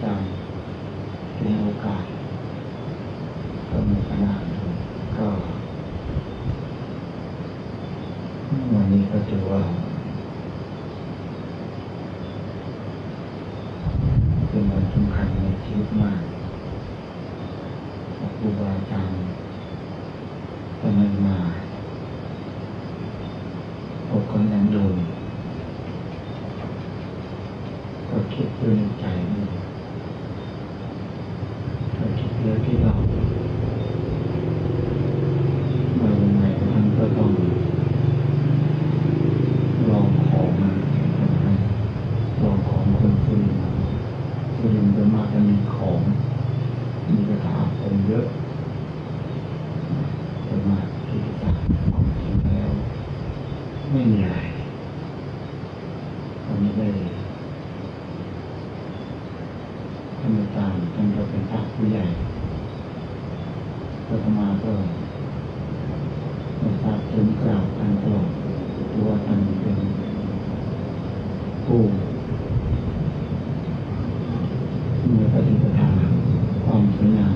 อาจารย์ในโอกาส ก็มีคณะก็วันนี้ก็ถือว่า เป็นวันสำคัญในชีวิตมากครูบาอาจารย์ทำไมมาอกก็นั้นดูก็คิดด้วยในใจนี่ก็คิดเรื่องที่เรามาวันไหนมันก็ต้องลองของมาลองของคนซื้อมาซื้อจะมากจะมีของ มีกระถาผมเยอะแต่มาที่ตาความจริงแล้ว ไม่มีอะไรตอนนี้ได้ท่านอาจารย์ท่านก็เป็นพระผู้ใหญ่ก็มาก็ไม่ทราบถึงกล่าวท่านตลอดตัวท่านเป็นผู้มีปฏิปทาความสวยงาม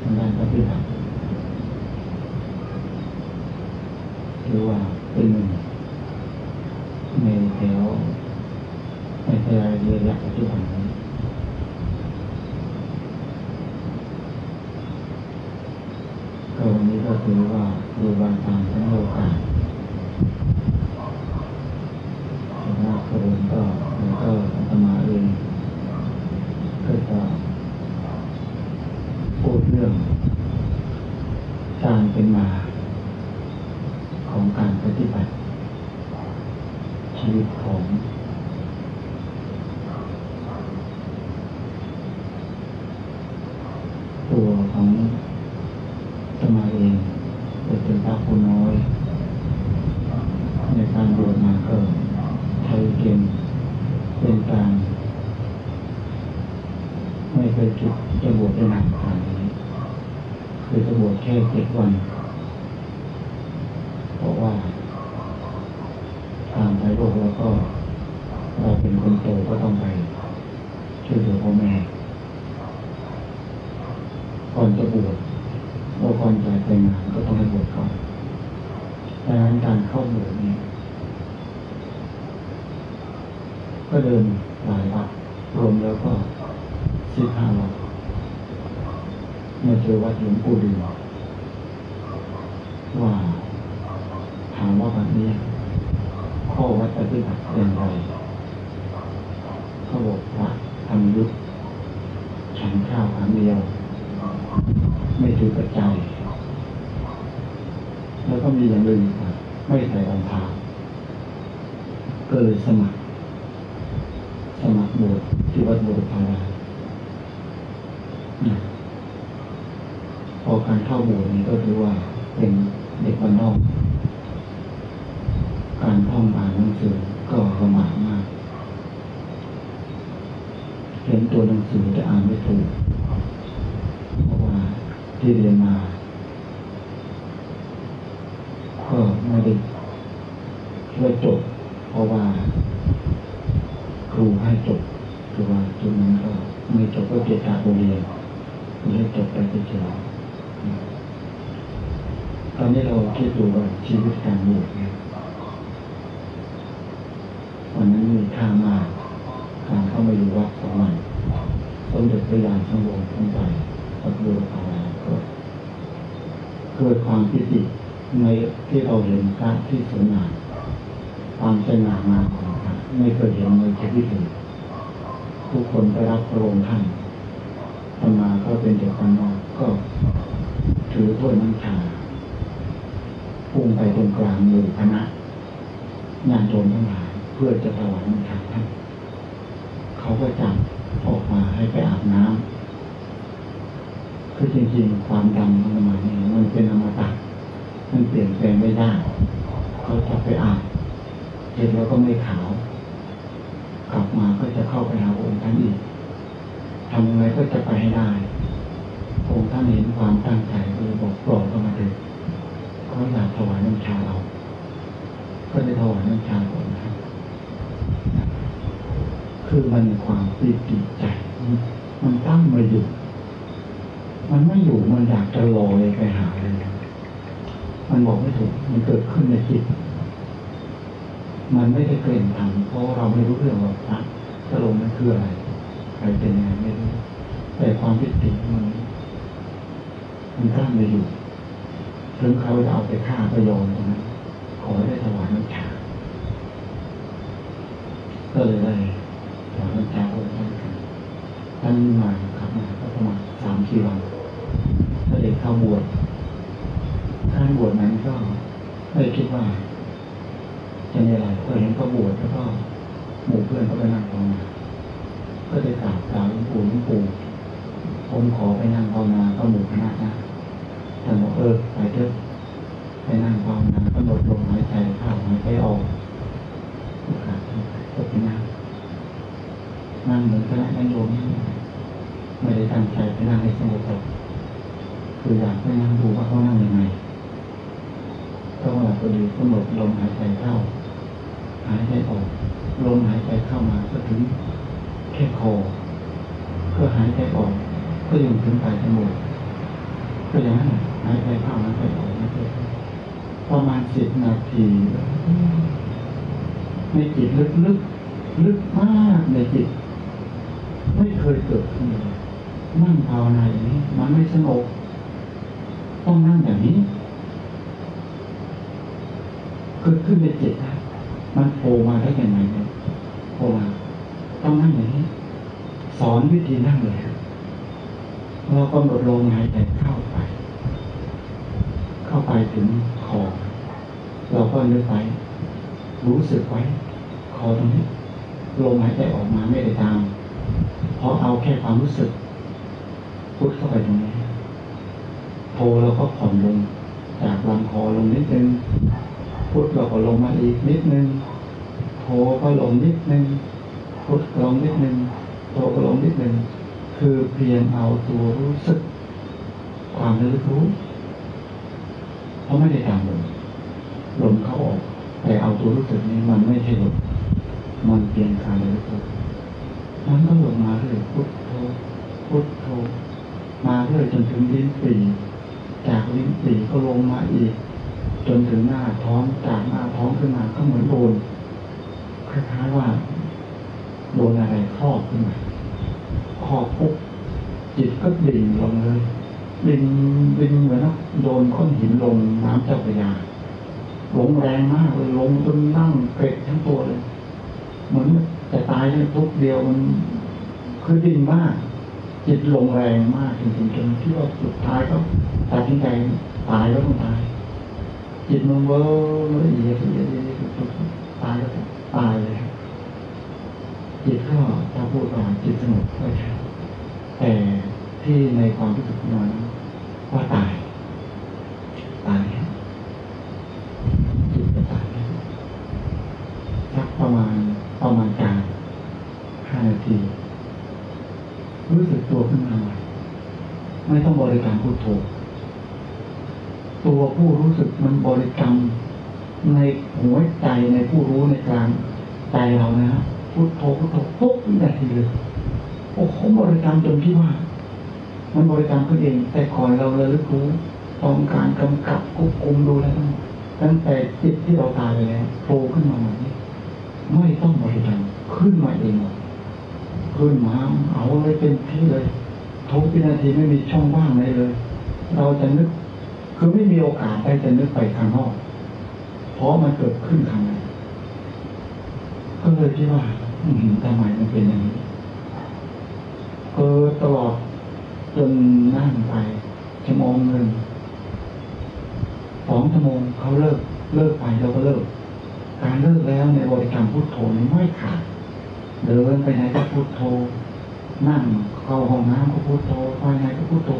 ทางด้านปฏิบัติ หรือว่นในแถวในแถวเรียนหลักปัจจุบันนี้ก็วันนี้ก็ถือว่าดูบางทางทั้งโอกาสแต่ว่าโคนก็แล้วก็อาตมาเองก็จะพูดเรื่องการเป็นมา ของการปฏิบัติ ชีวิตของ ตัวของสมาเองเป็นพระผู้น้อย ในการบวชมาก็ใช้เกณฑ์เป็นการ ไม่เคยคิดจะบวชได้นานขนาดนี้คือจะบวชแค่เจ็ดวัน เพราะว่าตามไปโลกแล้วก็เราเป็นคนโตก็ต้องไปช่วยเหลือพ่อแม่ ก่อนจะบวชเราก่อนจะแต่งงานก็ต้องให้บวชก่อนดังนั้นการเข้าบวชเนี่ยก็เดินหลายวัดรวมแล้วก็สิบห้าวัดมาเจอวัดหลวงปู่ดูว่า ถามว่าแบบนี้ ข้อวัด ปฏิบัติอย่างไรเขาบอกว่าทำยุทธฉันข้าวครั้งเดียว ไม่ถือปัจจัยแล้วก็มีอย่างอื่นครับไม่ใส่รองเท้าก็เลยสมัคร สมัครบวชที่วัดบุรพาราพอการเข้าบวชนี้ก็ถือว่าเป็นเด็กวันนอก การท่องอ่านหนังสือก็ลำบากมาก เห็นตัวหนังสือแต่อ่านไม่ถูก เพราะว่าที่เรียนมาก็ไม่ได้ช่วยจบ เพราะว่า ครูให้จบคือว่าจุดนั้นก็ไม่จบก็เกียรติโรงเรียนไม่ให้จบไปเฉยๆตอนนี้เราคิดดูว่าชีวิตการบวชเนี่ย วันนั้นมีค่ามาการเข้ามาอยู่วัดของมันสมเด็จพระยาณสังวรทั้งใจวัดบูรพาราก็เกิดความพิจิตในที่เราเห็นพระที่สวยงามความสง่างามของพระไม่เคยเห็นในชีวิตเลยทุกคนไปรับพระองค์ท่านตมาก็เป็นเด็กคนนอกก็ถือถ้วยน้ำชาพุ่งไปตรงกลางมู่คณะญาติโยมทั้งหลาย เพื่อจะถวายน้ำชาท่านเขาก็จับออกมาให้ไปอาบน้ำคือจริงๆ ความดำมันมาเนี่ยมันเป็นอมตะมันเปลี่ยนแปลงไม่ได้เขาจะไปอาบเสร็จแล้วก็ไม่ขาว กลับมาก็จะเข้าไปหาองค์ท่านอีกทำยังไงก็จะไปให้ได้องค์ท่านเห็นความตั้งใจก็เลยบอกปล่อยเข้ามาเลยเขาอยากถวายน้ำชาเรา ก็ได้ถวายน้ำชาก่อนะครั คือมันความปีติใจ มันตั้งมาอยู่ มันไม่อยู่มันอยากจะลอยไปหาเลยมันบอกไม่ถูกมันเกิดขึ้นในจิต มันไม่ได้เกรงทำเพราะเราไม่รู้เรื่องหรอกพระจะลงมันคืออะไรใครเป็นยังไงไม่รู้แต่ความปิติมันมันตั้งมาอยู่ถึงเขาจะเอาไปฆ่าไปโยนตรงนั้นขอให้ได้ถวายน้ำชาก็เลยได้ ถวายน้ำชาพระองค์ท่านกันท่านมาครับมาก็ประมาณสามสี่วันก็เด็กเข้าบวชท่านบวชนั้นก็ไม่ได้คิดว่า จะมีอะไรก็เห็นเขาบวชแล้วก็หมู่เพื่อนก็ไปนั่งภาวนาก็ได้กราบกราบหลวงปู่หลวงปู่ผมขอไปนั่งภาวนาก็หมู่คณะนะท่านบอกเออไปเถอะไปนั่งภาวนากำหนดลมหายใจเข้าหายใจออกทุกขาก็ไปนั่ง นั่งเหมือนคณะนั่งโยมไม่ได้ตั้งใจไปนั่งให้สงบหรคืออยากไปนั่งดูว่าเขานั่งยังไงก็ว่าพอดีกำหนดลมหายใจเข้า หายใจออก ลมหายใจเข้ามาก็ถึงแค่คอก็หายใจออก ก็ยังถึงปลายจมูกก็อย่างนั้นหายใจเข้าหายใจออกหายใจเข้าประมาณสิบนาทีในจิตลึกลึกลึกมากในจิต ไม่เคยเกิดขึ้นเลยนั่งภาวนาอย่างนี้ มันไม่สงบต้องนั่งอย่างนี้ เกิดขึ้นในจิตนะมันโผล่มาได้ยังไงเนี่ยโผล่มาต้องนั่งอย่างนี้ สอนวิธีนั่งเลยเรากำหนดลมหายใจเข้าไป เข้าไปถึงคอเราก็นึกไว้รู้สึกไว้คอตรงนี้ลมหายใจออกมาไม่ได้ตาม เพราะเอาแค่ความรู้สึกพุทเข้าไปตรงนี้โทเราก็ผ่อนลง จากลำคอลงนิดนึงพุทเราก็ลงมาอีกนิดนึงโทก็ลงนิดนึงพุทลงนิดนึงโทก็ลงนิดนึงคือเพียงเอาตัวรู้สึก ความระลึกรู้เพราะไม่ได้ตามลมลมเข้าออก แต่เอาตัวรู้สึกนี้มันไม่ใช่ลมมันเพียงการระลึก มันก็ลงมาเรื่อยพุทโธพุทโธมาเรื่อยจนถึงลิ้นปีจากลิ้นปีก็ลงมาอีก จนถึงหน้าท้องจากหน้าท้องขึ้นมาก็เหมือนโดนคล้ายๆว่าโดนอะไรครอบขึ้นมาครอบปุ๊บจิตก็ดิ่งลงเลยดิ่งดิ่งเหมือนโดนก้อนหินลงน้ำเจ้าพระยาลงแรงมากเลยลงจนนั่งเกร็ดทั้งตัวเลย เหมือน จะตายในทุกเดียวมันคือดิ่งมาก จิตลงแรงมากจริงๆจนที่ว่าสุดท้ายก็ตัดสินใจตายแล้วต้องตาย จิตมันเวอร์ละเอียดละเอียดละเอียดตายแล้วตายเลยจิตก็ถ้าพูดว่าจิตสงบก็ใช่แต่ที่ในความรู้สึกนั้นว่าตาย ตายจิตจะตายสักประมาณประมาณกลางห้านาที รู้สึ กตัวขึ้นมาใหม่ไม่ต้องบริการพูดโทตัวผู้รู้สึกมันบริกรรมในหัวใจในผู้รู้ในกลางใจเรานะครับพุทโธพุทโธปุ๊บนาทีเลยโอ้โหบริกรรมจนที่ว่า มันบริกรรมขึ้นเอง แต่คอยเราเลยรู้ต้องการกำกับควบคุมดูแลตั้งแต่จิตที่เราตายไปแล้วโผล่ขึ้นมาใหม่ไม่ต้องบริกรรมขึ้นมาเอง ขึ้นมาเอาเลยเป็นที่เลย ทุกวินาทีไม่มีช่องว่างเลยเลย เราจะนึก คือไม่มีโอกาสได้จะนึกไปข้างนอก เพราะมันเกิดขึ้นข้างในก็เลยคิดว่าอืมทำไมมันเป็นอย่างนี้เออตลอดจนนั่งไปชั่วโมงหนึ่งสองชั่วโมงเขาเลิกเลิกไปเราก็เลิก การเลิกแล้วในบริกรรมพุทโธไม่ขาด เดินไปไหนก็พุทโธนั่งเข้าห้องน้ำก็พุทโธไปไหนก็พุทโธ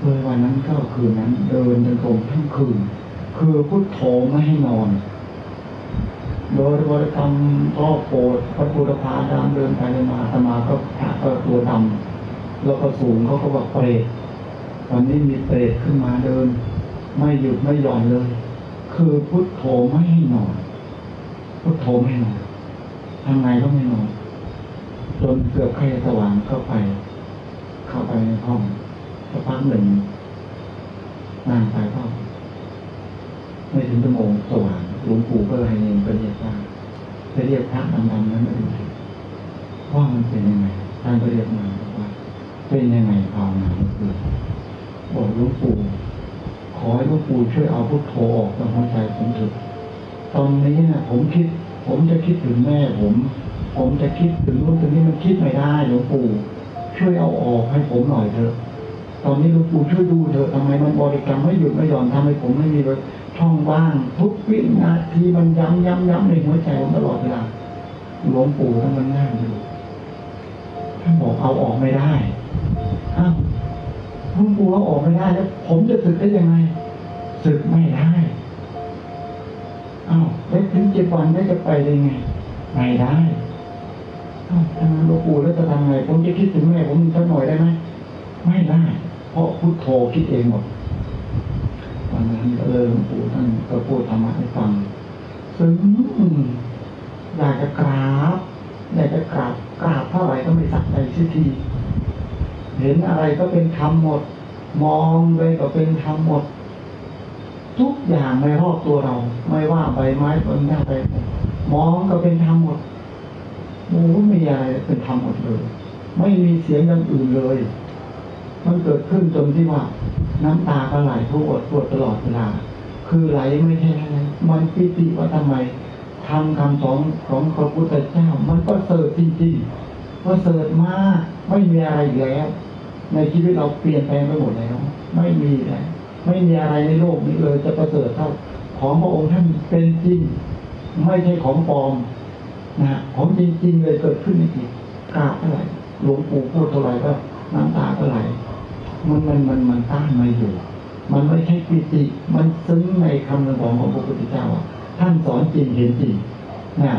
เลยวันนั้นก็คืนนั้นเดินจนตรงทั้งคืน คือพุทโธไม่ให้นอนโดยบริกรรมพ่อโปรดพระพุทธพาดามเดินไปเดินมาสมาก็พระก็ตัวดำแล้วก็สูงเขาก็บอกเปรตวันนี้มีเปรตขึ้นมาเดิน ไม่หยุดไม่หย่อนเลย คือพุทโธไม่ให้นอนพุทโธไม่นอนทำไงก็ไม่นอน จนเกือบใกล้สว่างเข้าไป เข้าไปในห้องสักพักหนึ่งนั่งไปก็ไม่ถึงชั่วโมงสว่างหลวงปู่ก็เลยเองก็เรียกว่าไปเรียกพระดำๆนั้นมาดูสิว่ามันเป็นยังไงท่านก็เรียกมาบอกว่า เป็นยังไงภาวนาเมื่อคืนบอกหลวงปู่ขอให้หลวงปู่ช่วยเอาพุทโธออกจากหัวใจผมเถอะตอนนี้นะผมคิด ผมจะคิดถึงแม่ผม ผมจะคิดถึงนู่นถึงนี้มันคิดไม่ได้หลวงปู่ช่วยเอาออกให้ผมหน่อยเถอะตอนนี้หลวงปู่ช่วยดูเถอะทำไมมันบริกรรมไม่หยุดไม่หย่อนทำให้ผมไม่มีช่องว่างทุกวินาทีมันย้ำย้ำย้ำในหัวใจผมตลอดเวลาหลวงปู่ท่านมันนั่งอยู่ท่านบอกเอาออกไม่ได้อ้าวหลวงปู่เอาออกไม่ได้แล้ว ผมจะสึกได้ยังไงสึกไม่ได้อ้าวแล้วถึงเจ็ดวันได้จะไปได้ไง ไม่ได้ หลวงปู่แล้วจะทำไงผมจะคิดถึงแม่ผมสักหน่อยได้ไหมไม่ได้เพราะพุทโธคิดเองหมดวันนั้นก็เลยหลวงปู่ท่านก็พูดธรรมะให้ฟังซึ่งอยากจะกราบอยากจะกราบกราบเท่าไหร่ก็ไม่สักใจสักทีเห็นอะไรก็เป็นธรรมหมด มองไปก็เป็นธรรมหมด ทุกอย่างในรอบตัวเรา ไม่ว่าใบไม้ต้นหญ้าใบมองก็เป็นธรรมหมด โอ้ไม่มีอะไรเป็นธรรมหมดเลย ไม่มีเสียงอย่างอื่นเลย มันเกิดขึ้นจนที่ว่าน้ำตาก็ไหลทุกอดปวดตลอดเวลา คือไหลไม่ใช่อะไรมันปิติว่าทำไมทำคำสอนของพระพุทธเจ้า มันก็เสริฐจริงๆก็เสริฐมากไม่มีอะไรแล้ว ในชีวิตเราเปลี่ยนแปลงไปหมดแล้ว ไม่มีแล้วไม่มีอะไรในโลกนี้เลยจะประเสริฐเท่าของพระองค์ท่านเป็นจริง ไม่ใช่ของปลอม นะของจริงๆเลยเกิดขึ้นในจิตกราบเท่าไหร่หลวงปู่พูดเท่าไหร่ก็น้ำตาก็ไหลมันมันมันมันต้านไม่อยู่ มันไม่ใช่ปิติ มันซึ้งในคำสอนของพระพุทธเจ้าอะท่านสอนจริงเห็นจริงนะ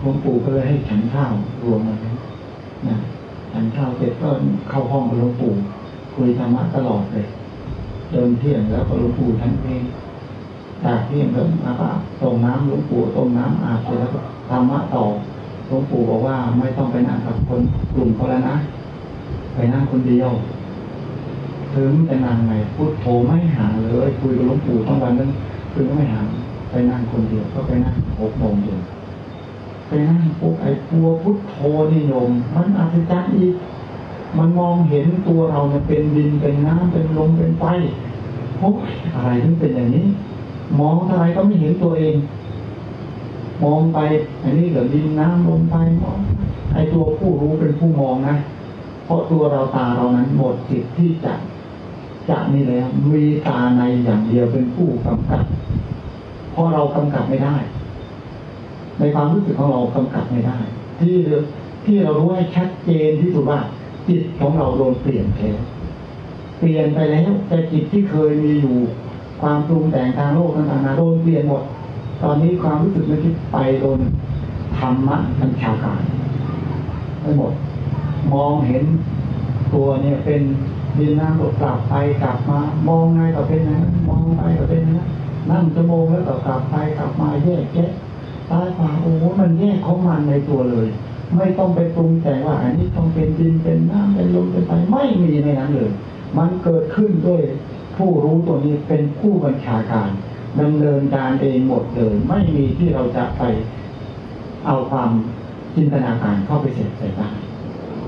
หลวงปู่ก็เลยให้ฉันข้าวรวมมานะฉันข้าวเสร็จก็เข้าห้องกับหลวงปู่คุยธรรมะตลอดเลยจนเที่ยงแล้วก็หลวงปู่ท่านเพลง จากที่ยงก็มาก็ต้มน้ำหลวงปู่ต้มน้ำอาบเสร็จแล้วธรรมะต่อหลวงปู่บอกว่าไม่ต้องไปนั่งกับคนกลุ่มเขาแล้วนะ ไปนั่งคนเดียวถึงจะนั่งไงพูดโทรไม่หาเลยคุยกับหลวงปู่ทั้งวันนั้นคือก็ไม่หาไปนั่งคนเดียวก็ไปนั่งหกโมงเย็นไปนั่งปุ๊บไอ้ตัวพุทโธนิยม มันอัศจรรย์อีกมันมองเห็นตัวเราเนี่ยเป็นดินเป็นน้ำเป็นลมเป็นไฟโอ้อะไรถึงเป็นอย่างนี้ มองอะไรก็ไม่เห็นตัวเอง มองไปอันนี้เหลือดินน้ำลมไฟมองไอตัวผู้รู้เป็นผู้มองนะเพราะตัวเราตาเรานั้นหมดสิทธิ์ที่จะจะนี่แล้วมีตาในอย่างเดียวเป็นผู้กำกับเพราะเรากำกับไม่ได้ ในความรู้สึกของเรากำกับไม่ได้ ที่ที่เรารู้ให้ชัดเจนที่สุดว่า จิตของเราโดนเปลี่ยนแปลงเปลี่ยนไปแล้ว แต่จิตที่เคยมีอยู่ ความปรุงแต่งทางโลกต่างๆโดนเปลี่ยนหมด ตอนนี้ความรู้สึกนึกคิดไปโดนธรรมะบัญชาการไปหมด มองเห็นตัวเนี่ยเป็นดินน้ำตกกลับไปกลับมา มองไงก็เป็นอย่างนั้นมองไปก็เป็นอย่างนั้นนั่งชั่วโมงแล้วก็กลับไปกลับมาแยกแยะซ้ายขวาโอ้โหมันแยกของมันในตัวเลย ไม่ต้องไปปรุงแต่งว่าอันนี้ต้องเป็นดินเป็นน้ำเป็นลมเป็นไฟไม่มีในนั้นเลย มันเกิดขึ้นด้วย ผู้รู้ตัวนี้เป็นผู้บัญชาการดำเนินการเองหมดเลย ไม่มีที่เราจะไปเอาความจินตนาการเข้าไปเสร็จใส่ได้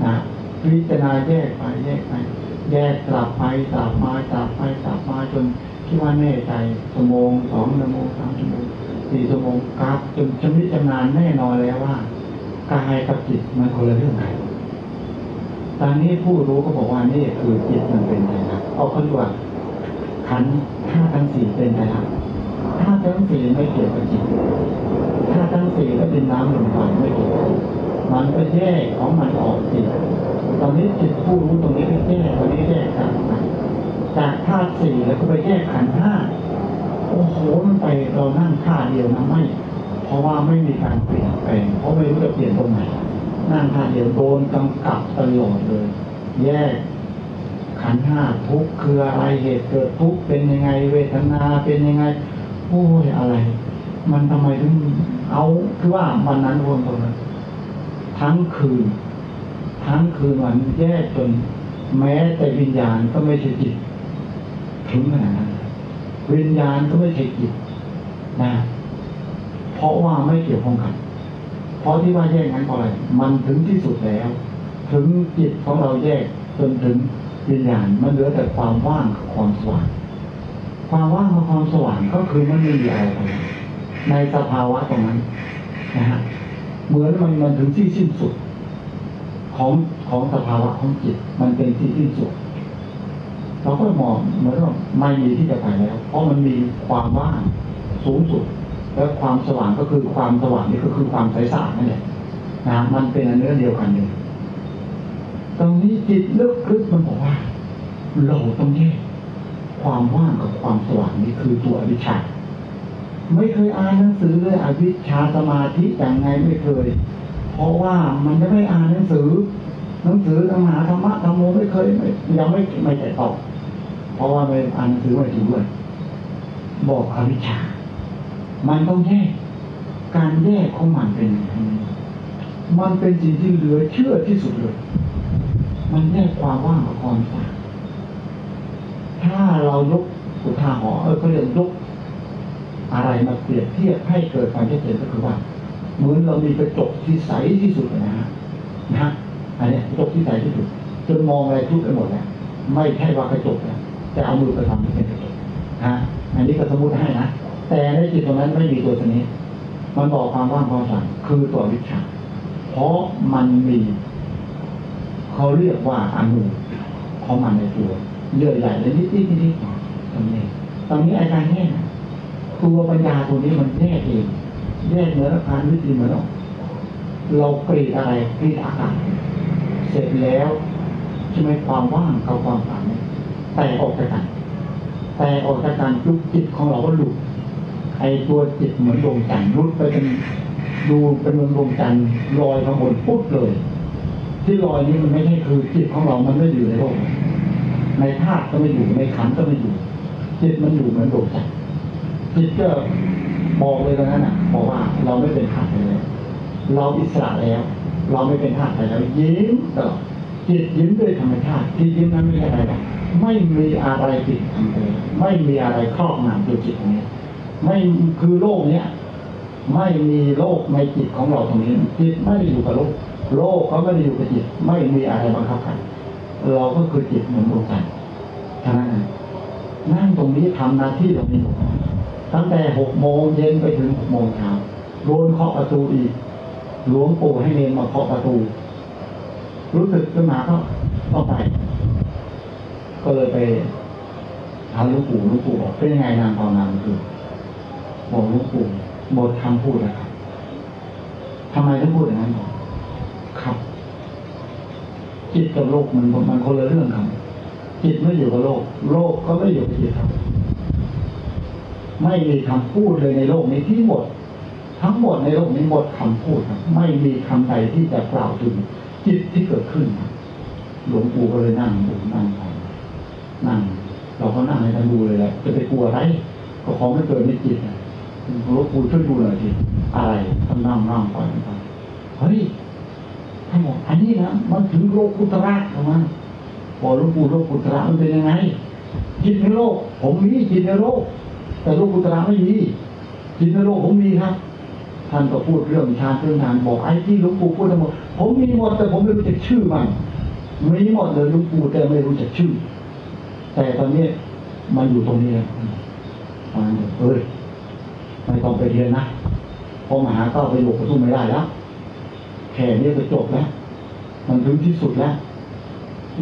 นะพิจารณาแยกไปแยกไปแยกกลับไปกลับมากลับไปกลับมาจนที่ว่าแน่ใจชั่วโมงสองชั่วโมงสามชั่วโมงสี่ชั่วโมงกลับจนชำนิชำนาญแน่นอนแล้วว่ากายกับจิตมันคนละเรื่องกันตอนนี้ผู้รู้ก็บอกว่านี่คือจิตมันเป็นไงนะเอาคนว่า ขันธ์ธาตุทั้งสี่เป็นไงนะธาตุทั้งสี่ไม่เกี่ยวกับจิตธาตุทั้งสี่ก็เป็นน้ำลมไฟไม่เกี่ยวมันก็แยกของมันออกจิตตอนนี้จิตผู้รู้ตรงนี้ก็แยกตรงนี้แยกกันจากธาตุสี่แล้วก็ไปแยกขันธ์ห้าโอ้โหมันไปเรานั่งท่าเดียวนะไม่ เพราะว่าไม่มีการเปลี่ยนแปลงเพราะไม่รู้จะเปลี่ยนตรงไหนนั่งท่าเดียวโดนกำกับตลอดเลย แยก ขันห้าทุกคืออะไรเหตุเกิดทุกเป็นยังไง เวทนาเป็นยังไงโอ้ยอะไร มันทำไมถึงเอาคือว่าวันนั้นวนตรงนั้นททั้งคืน ทั้งคืนวันแยกจนแม้แต่วิญญาณก็ไม่ใช่จิตถึงขนาดนั้นวิญญาณก็ไม่ใช่จิตนะเพราะว่าไม่เกี่ยวข้องกัน เพราะที่ว่าแยกนั้นเพราะอะไร มันถึงที่สุดแล้ว ถึงจิตของเราแยกจนถึง วิญญาณมันเหลือแต่ความว่างกับความสว่าง ความว่างกับความสว่างก็คือมันมีอะไรในสภาวะตรงนั้นนะฮะเหมือนมันมันถึงที่สิ้นสุด ของของสภาวะของจิต มันเป็นที่สิ้นสุดเราก็มองเหมือนว่าไม่มีที่จะไปแล้ว เพราะมันมีความว่างสูงสุด และความสว่างก็คือความสว่างนี่ก็คือความใสสะอาดนั่นแหละนะมันเป็นอันเนื้อเดียวกันเลย ตรงนี้จิตลึกลึกมันบอกว่าเราต้องแยกความว่างกับความสว่างนี่คือตัวอวิชชาไม่เคยอ่านหนังสือเลยอวิชชาสมาธิอย่างไงไม่เคย เพราะว่ามันจะไม่อ่านหนังสือ หนังสือธรรมะธรรมะธรรมโมไม่เคยไม่ยังไม่ไม่ใจตอบเพราะว่าไม่อ่านหนังสือไม่ถึงด้วยบอกอวิชชา มันต้องแยกการแยกของมันเป็นย่างนี้มันเป็นสิ่งที่เหลือเชื่อที่สุดเลย มันแยกความว่างกับความสว่งถ้าเรายกอุทาหรณ์เออเขาเรียกยกอะไรมาเปรียบเทียบให้เกิดความชัดเจนก็คือว่าเหมือนเรามีกระจกที่ใสที่สุดนะฮะนะฮะอันนี้กระจกที่ใสที่สุดจนมองอะไรทุกไปหมดแล้วไม่ใช่ว่ากระจกนะแต่เอามือไปทำให้เป็นกระจกฮะอันนี้ก็สมมติให้นะแต่ในจิตตรงนั้นไม่มีตัวชนิดมันบอกความว่างความสั่งคือตัววิชาเพราะมันมี เขาเรียกว่าอนุของมันในตัวเยื่อใหญ่และนิดนิดนิดตรงนี้ตรงนี้อาการแยกนะตัวปัญญาตัวนี้มันแยกเองแยกเหมือนอาการวิธีเหมือนเราเรากรีดอะไรกรีดอากาศเสร็จแล้วใช่ไหมความว่างกับความฝันเนี่ยแต่ออกจากกันแต่ออกจากกันยุกจิตของเราก็หลุดไอตัวจิตเหมือนดวงจันทร์รุดไปเป็นดูเป็นเหมือนดวงจันทร์ลอยข้างบนปุ๊บเลย ที่ลอยนี้มันไม่ใช่คือจิตของเรา มันไม่อยู่ในโลก ในธาตุก็ไม่อยู่ ในขันก็ไม่อยู่ จิตมันอยู่เหมือนดวงจันทร์จิตก็บอกเลยตรงนั้นอะบอกว่าเราไม่เป็นธาตุแล้วเราอิสระแล้ว เราไม่เป็นธาตุแล้ว ยิ้มตลอดจิตยิ้มด้วยธรรมชาติ ที่ยิ้มนั้นไม่ใช่อะไรไม่มีอะไรปิดทังเลยไม่มีอะไรครอบงำตัวจิตตรงนี้ไม่คือโลกเนี้ยไม่มีโลกในจิตของเราตรงนี้จิตไม่ได้อยู่กับโลก โลกก็ไม่ได้อยู่กับจิต ไม่มีอะไรบังคับกัน เราก็คือจิตเหมือนดวงจันทร์เท่านั้นเองนั่งตรงนี้ทำหน้าที่ตรงนี้ตั้งแต่หกโมงเย็นไปถึงหกโมงเช้าโดนเคาะประตูอีกหลวงปู่ให้เนรมาเคาะประตู รู้สึกขึ้นมาก็ต้องไป ก็เลยไปถามหลวงปู่หลวงปู่บอกเป็นยังไงนางภาวนาคือบอกหลวงปู่หมดคำพูดแล้วครับทำไมต้องพูดอย่างนั้นบอก ครับ จิตกับโลกมันมันคนละเรื่องครับ จิตไม่อยู่กับโลก โลกก็ไม่อยู่กับจิตครับ ไม่มีคำพูดเลยในโลกนี้ที่หมด ทั้งหมดในโลกนี้หมดคำพูดครับไม่มีคำใดที่จะกล่าวถึงจิตที่เกิดขึ้นครับหลวงปู่ก็เลยนั่งดูนั่งไปนั่ง เราก็นั่งให้ท่านดูเลยแหละจะไปกลัวอะไรก็ของไม่เกิดในจิตนะหลวงปู่ช่วยดูหน่อยสิอะไรท่านนั่งนั่งไปเฮ้ย อกอันนี้นะมันถึงโลกุตระของมันบอกหลวงปู่โลกุตระมันเป็นยังไงจิตในโลก ผมมีจิตในโลก แต่โลกุตระไม่มีจิตในโลกผมมีครับท่านก็พูดเรื่องฌานเรื่องงานบอกไอ้ที่หลวงปู่พูดทั้งหมดผมมีหมดแต่ผมไม่รู้จักชื่อมันมีหมดเลยหลวงปู่แต่ไม่รู้จักชื่อ แต่ตอนนี้มันอยู่ตรงนี้แล้วมันเอ้ยไม่ต้องไปเรียนนะเพอมหาก็ไปอยู่กระทุ่มไม่ได้แล้ว ค่นี้ก็จบแล้ว มันถึงที่สุดแล้ว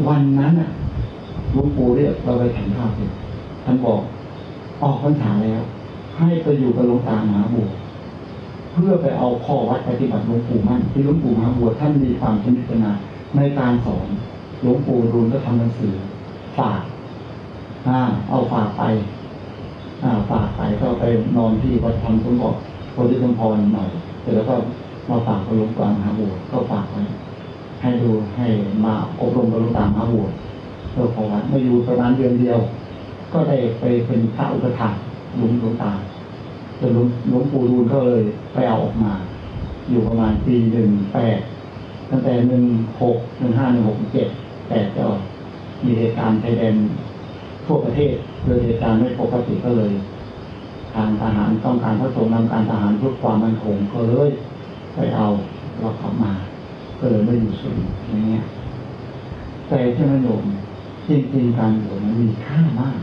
วันนั้นน่ะหลวงปู่เรียกเราไปฉันข้าวเสร็จท่านบอกออกพรรษาแล้ว ให้ไปอยู่กับหลวงตามหาบัวเพื่อไปเอาข้อวัดปฏิบัติหลวงปู่มั่นที่หลวงปู่มหาบัวท่านมีความชนิชนาในการสอนหลวงปู่รุนก็ทำหนังสือฝากอ่าเอาฝากไปอ่าฝากไปก็ไปนอนที่วัดธรรมสมบัติโพธิสมพรหน่อยเสร็จแล้วก็ มาฝากกับหลวงตามหาบัวก็ฝากไว้ให้ดูให้มาอบรมกับหลวงตามหาบัวเพื่อขอวัดมาอยู่ประมาณเดือนเดียว ก็ได้ไปเป็นพระอุปถัมภ์หลวงหลวงตาจนลวงหลวงปู่ดูลก็เลยไปเอาออกมา อยู่ประมาณปีหนึ่งแปดตั้งแต่หนึ่งหกหนึ่งห้าหนึ่งหกเจ็ดแปดก็มีเหตุการณ์ชายแดนทั่วประเทศเกิดเหตุการณ์ไม่ปกติก็เลย ทางทหารต้องการพระสงฆ์นำการทหารเพื่อความมั่นคงก็เลย ไปเอาเรากลับมา ก็เลยไม่อยู่สูงอย่างเงี้ยแต่ใช่ไหมโยมจริงๆการบวชมันมีค่ามาก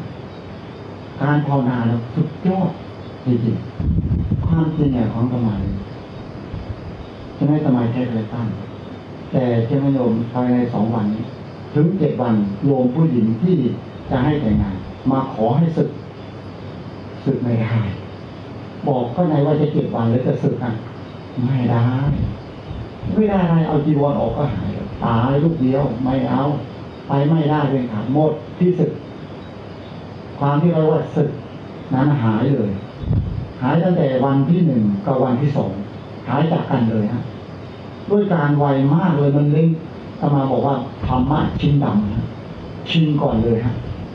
การภาวนาเราสุดยอดจริงๆความจริงเนี่ยของสมัยใช่ไหมสมัยแท้เลยตั้งแต่ใช่ไหมโยมภายในสองวันนี้ถึงเจ็ดวันโยมผู้หญิงที่จะให้แต่งงาน มาขอให้ศึกศึกไม่ได้บอกก็ในว่าจะเจ็ดวันแล้วจะศึกกัน ไม่ได้ ไม่ได้อะไรเอาจีวรออกก็หายตายลูกเดียว ไม่เอา ไปไม่ได้เป็นขาดหมดที่ศึก ความที่เราว่าศึก นั้นหายเลย หายตั้งแต่วันที่หนึ่งกับวันที่สองหายจากกันเลยฮะด้วยการไวมากเลยมันเล่งอมาบอกว่าธรรมะชินดำนะชินก่อนเลยฮะ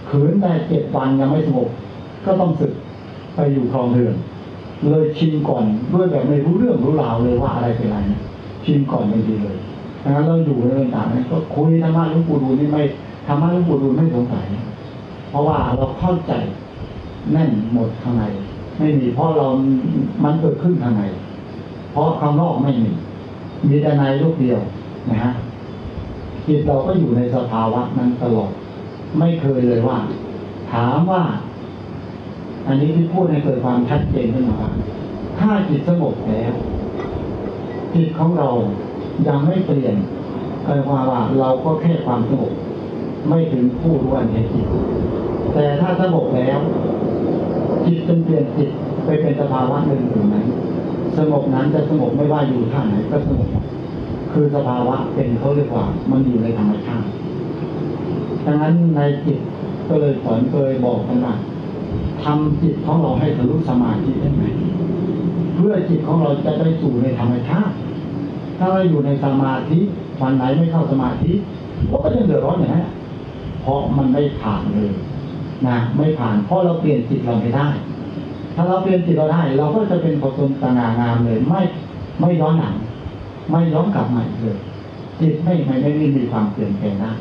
ขืนได้เจ็ดวันยังไม่สงบก็ต้องศึกไปอยู่คลองเรือน เลยชินก่อนด้วยแบบไม่รู้เรื่องรู้ราวเลยว่าอะไรเป็นอะไรนะชินก่อนทันทีเลยดังนั้นเราอยู่ในต่างๆนั้นก็คุยธรรมะหลวงปู่ดูลนี่ไม่ธรรมะหลวงปู่ดูลไม่สงสัยเพราะว่าเราเข้าใจแน่นหมดข้างในไม่มีเพราะเรา มันเกิดขึ้นข้างในเพราะข้างนอกไม่มี มีแต่ในลูกเดียวนะฮะจิตเราก็อยู่ในสภาวะนั้นตลอด ไม่เคยเลยว่า ถามว่า อันนี้ที่พูดให้เกิดความชัดเจนขึ้นมาถ้าจิตสงบแล้วจิตของเรายังไม่เปลี่ยนแปลว่าว่าเราก็แค่ความสงบไม่ถึงผู้รู้อันแท้จริงแต่ถ้าสงบแล้ว จิตจนเปลี่ยนจิตไปเป็นสภาวะหนึ่งถึงนั้นสงบนั้นจะสงบไม่ว่าอยู่ท่าไหนก็สงบคือสภาวะเป็นเขาเรียกว่า มันอยู่ในธรรมชาติดังนั้นในจิตก็เลยสอนเคยบอกกันว่า ทำจิตของเราให้ทะลุสมาธิได้ไหมเพื่อจิตของเราจะได้สู่ในธรรมชาติถ้าเราอยู่ในสมาธิวันไหนไม่เข้าสมาธิก็จะเดือดร้อนอย่างนี้นเพราะมันไม่ผ่านเลยนะไม่ผ่านเพราะเราเปลี่ยนจิตเราไม่ได้ ถ้าเราเปลี่ยนจิตเราได้ เราก็จะเป็นคนตนสง่างามเลย ไม่ไม่ย้อนหลังไม่ย้อนกลับมาเลยจิตไม่ไม่ไม่ม่มีความเปลี่ยนแปลงได้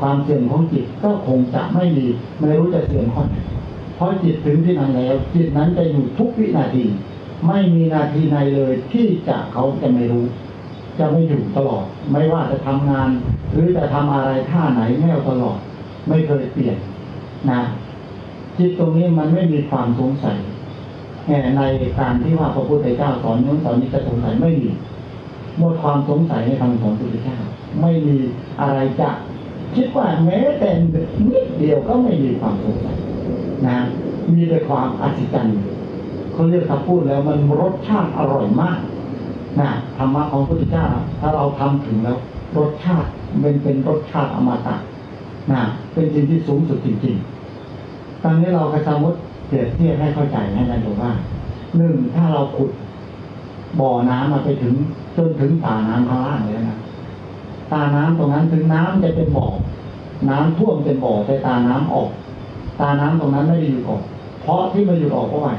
ความเสื่อมของจิตก็คงจะไม่มีไม่รู้จะเสื่อมข้อไหน ราะจิตถึงที่นั้นแล้ว จิตนั้นจะอยู่ทุกวินาที ไม่มีนาทีในเลยที่จะเขาจะไม่รู้ จะไม่อยู่ตลอด ไม่ว่าจะทำงาน หรือจะทำอะไรท่าไหนแน่วตลอด ไม่เคยเปลี่ยนนะจิตตรงนี้มันไม่มีความสงสัยแห่ในการที่ว่าพระพุทธเจ้าสอนนู้นสอนนี้จะสงสัยไม่มีหมดความสงสัยในคำสอนพระพุทธเจ้าไม่มีอะไรจะคิดว่าแม้แต่นิดเดียวก็ไม่มีความสงสัย นะมีแต่ความอัศจรรย์เขาเรียกคำพูดแล้วมันรสชาติอร่อยมากนะธรรมะของพระพุทธเจ้าถ้าเราทำถึงแล้ว รสชาติมันเป็นรสชาติอมตะนะเป็นสิ่งที่สูงสุดจริงๆตอนนี้เรากระสมมติเปรียบเทียบให้เข้าใจให้ได้ดูว่าหนึ่งถ้าเราขุดบ่อน้ำมาไปถึงจนถึงตาน้ำข้างล่างเลยนะตาน้ำตรงนั้นถึงน้ำจะเป็นบ่อน้ำท่วมเป็นบ่อแต่ตาน้ำออก ตาน้ำตรงนั้นไม่ได้อยู่ออก เพราะที่มันอยู่ออกเพราะอะไร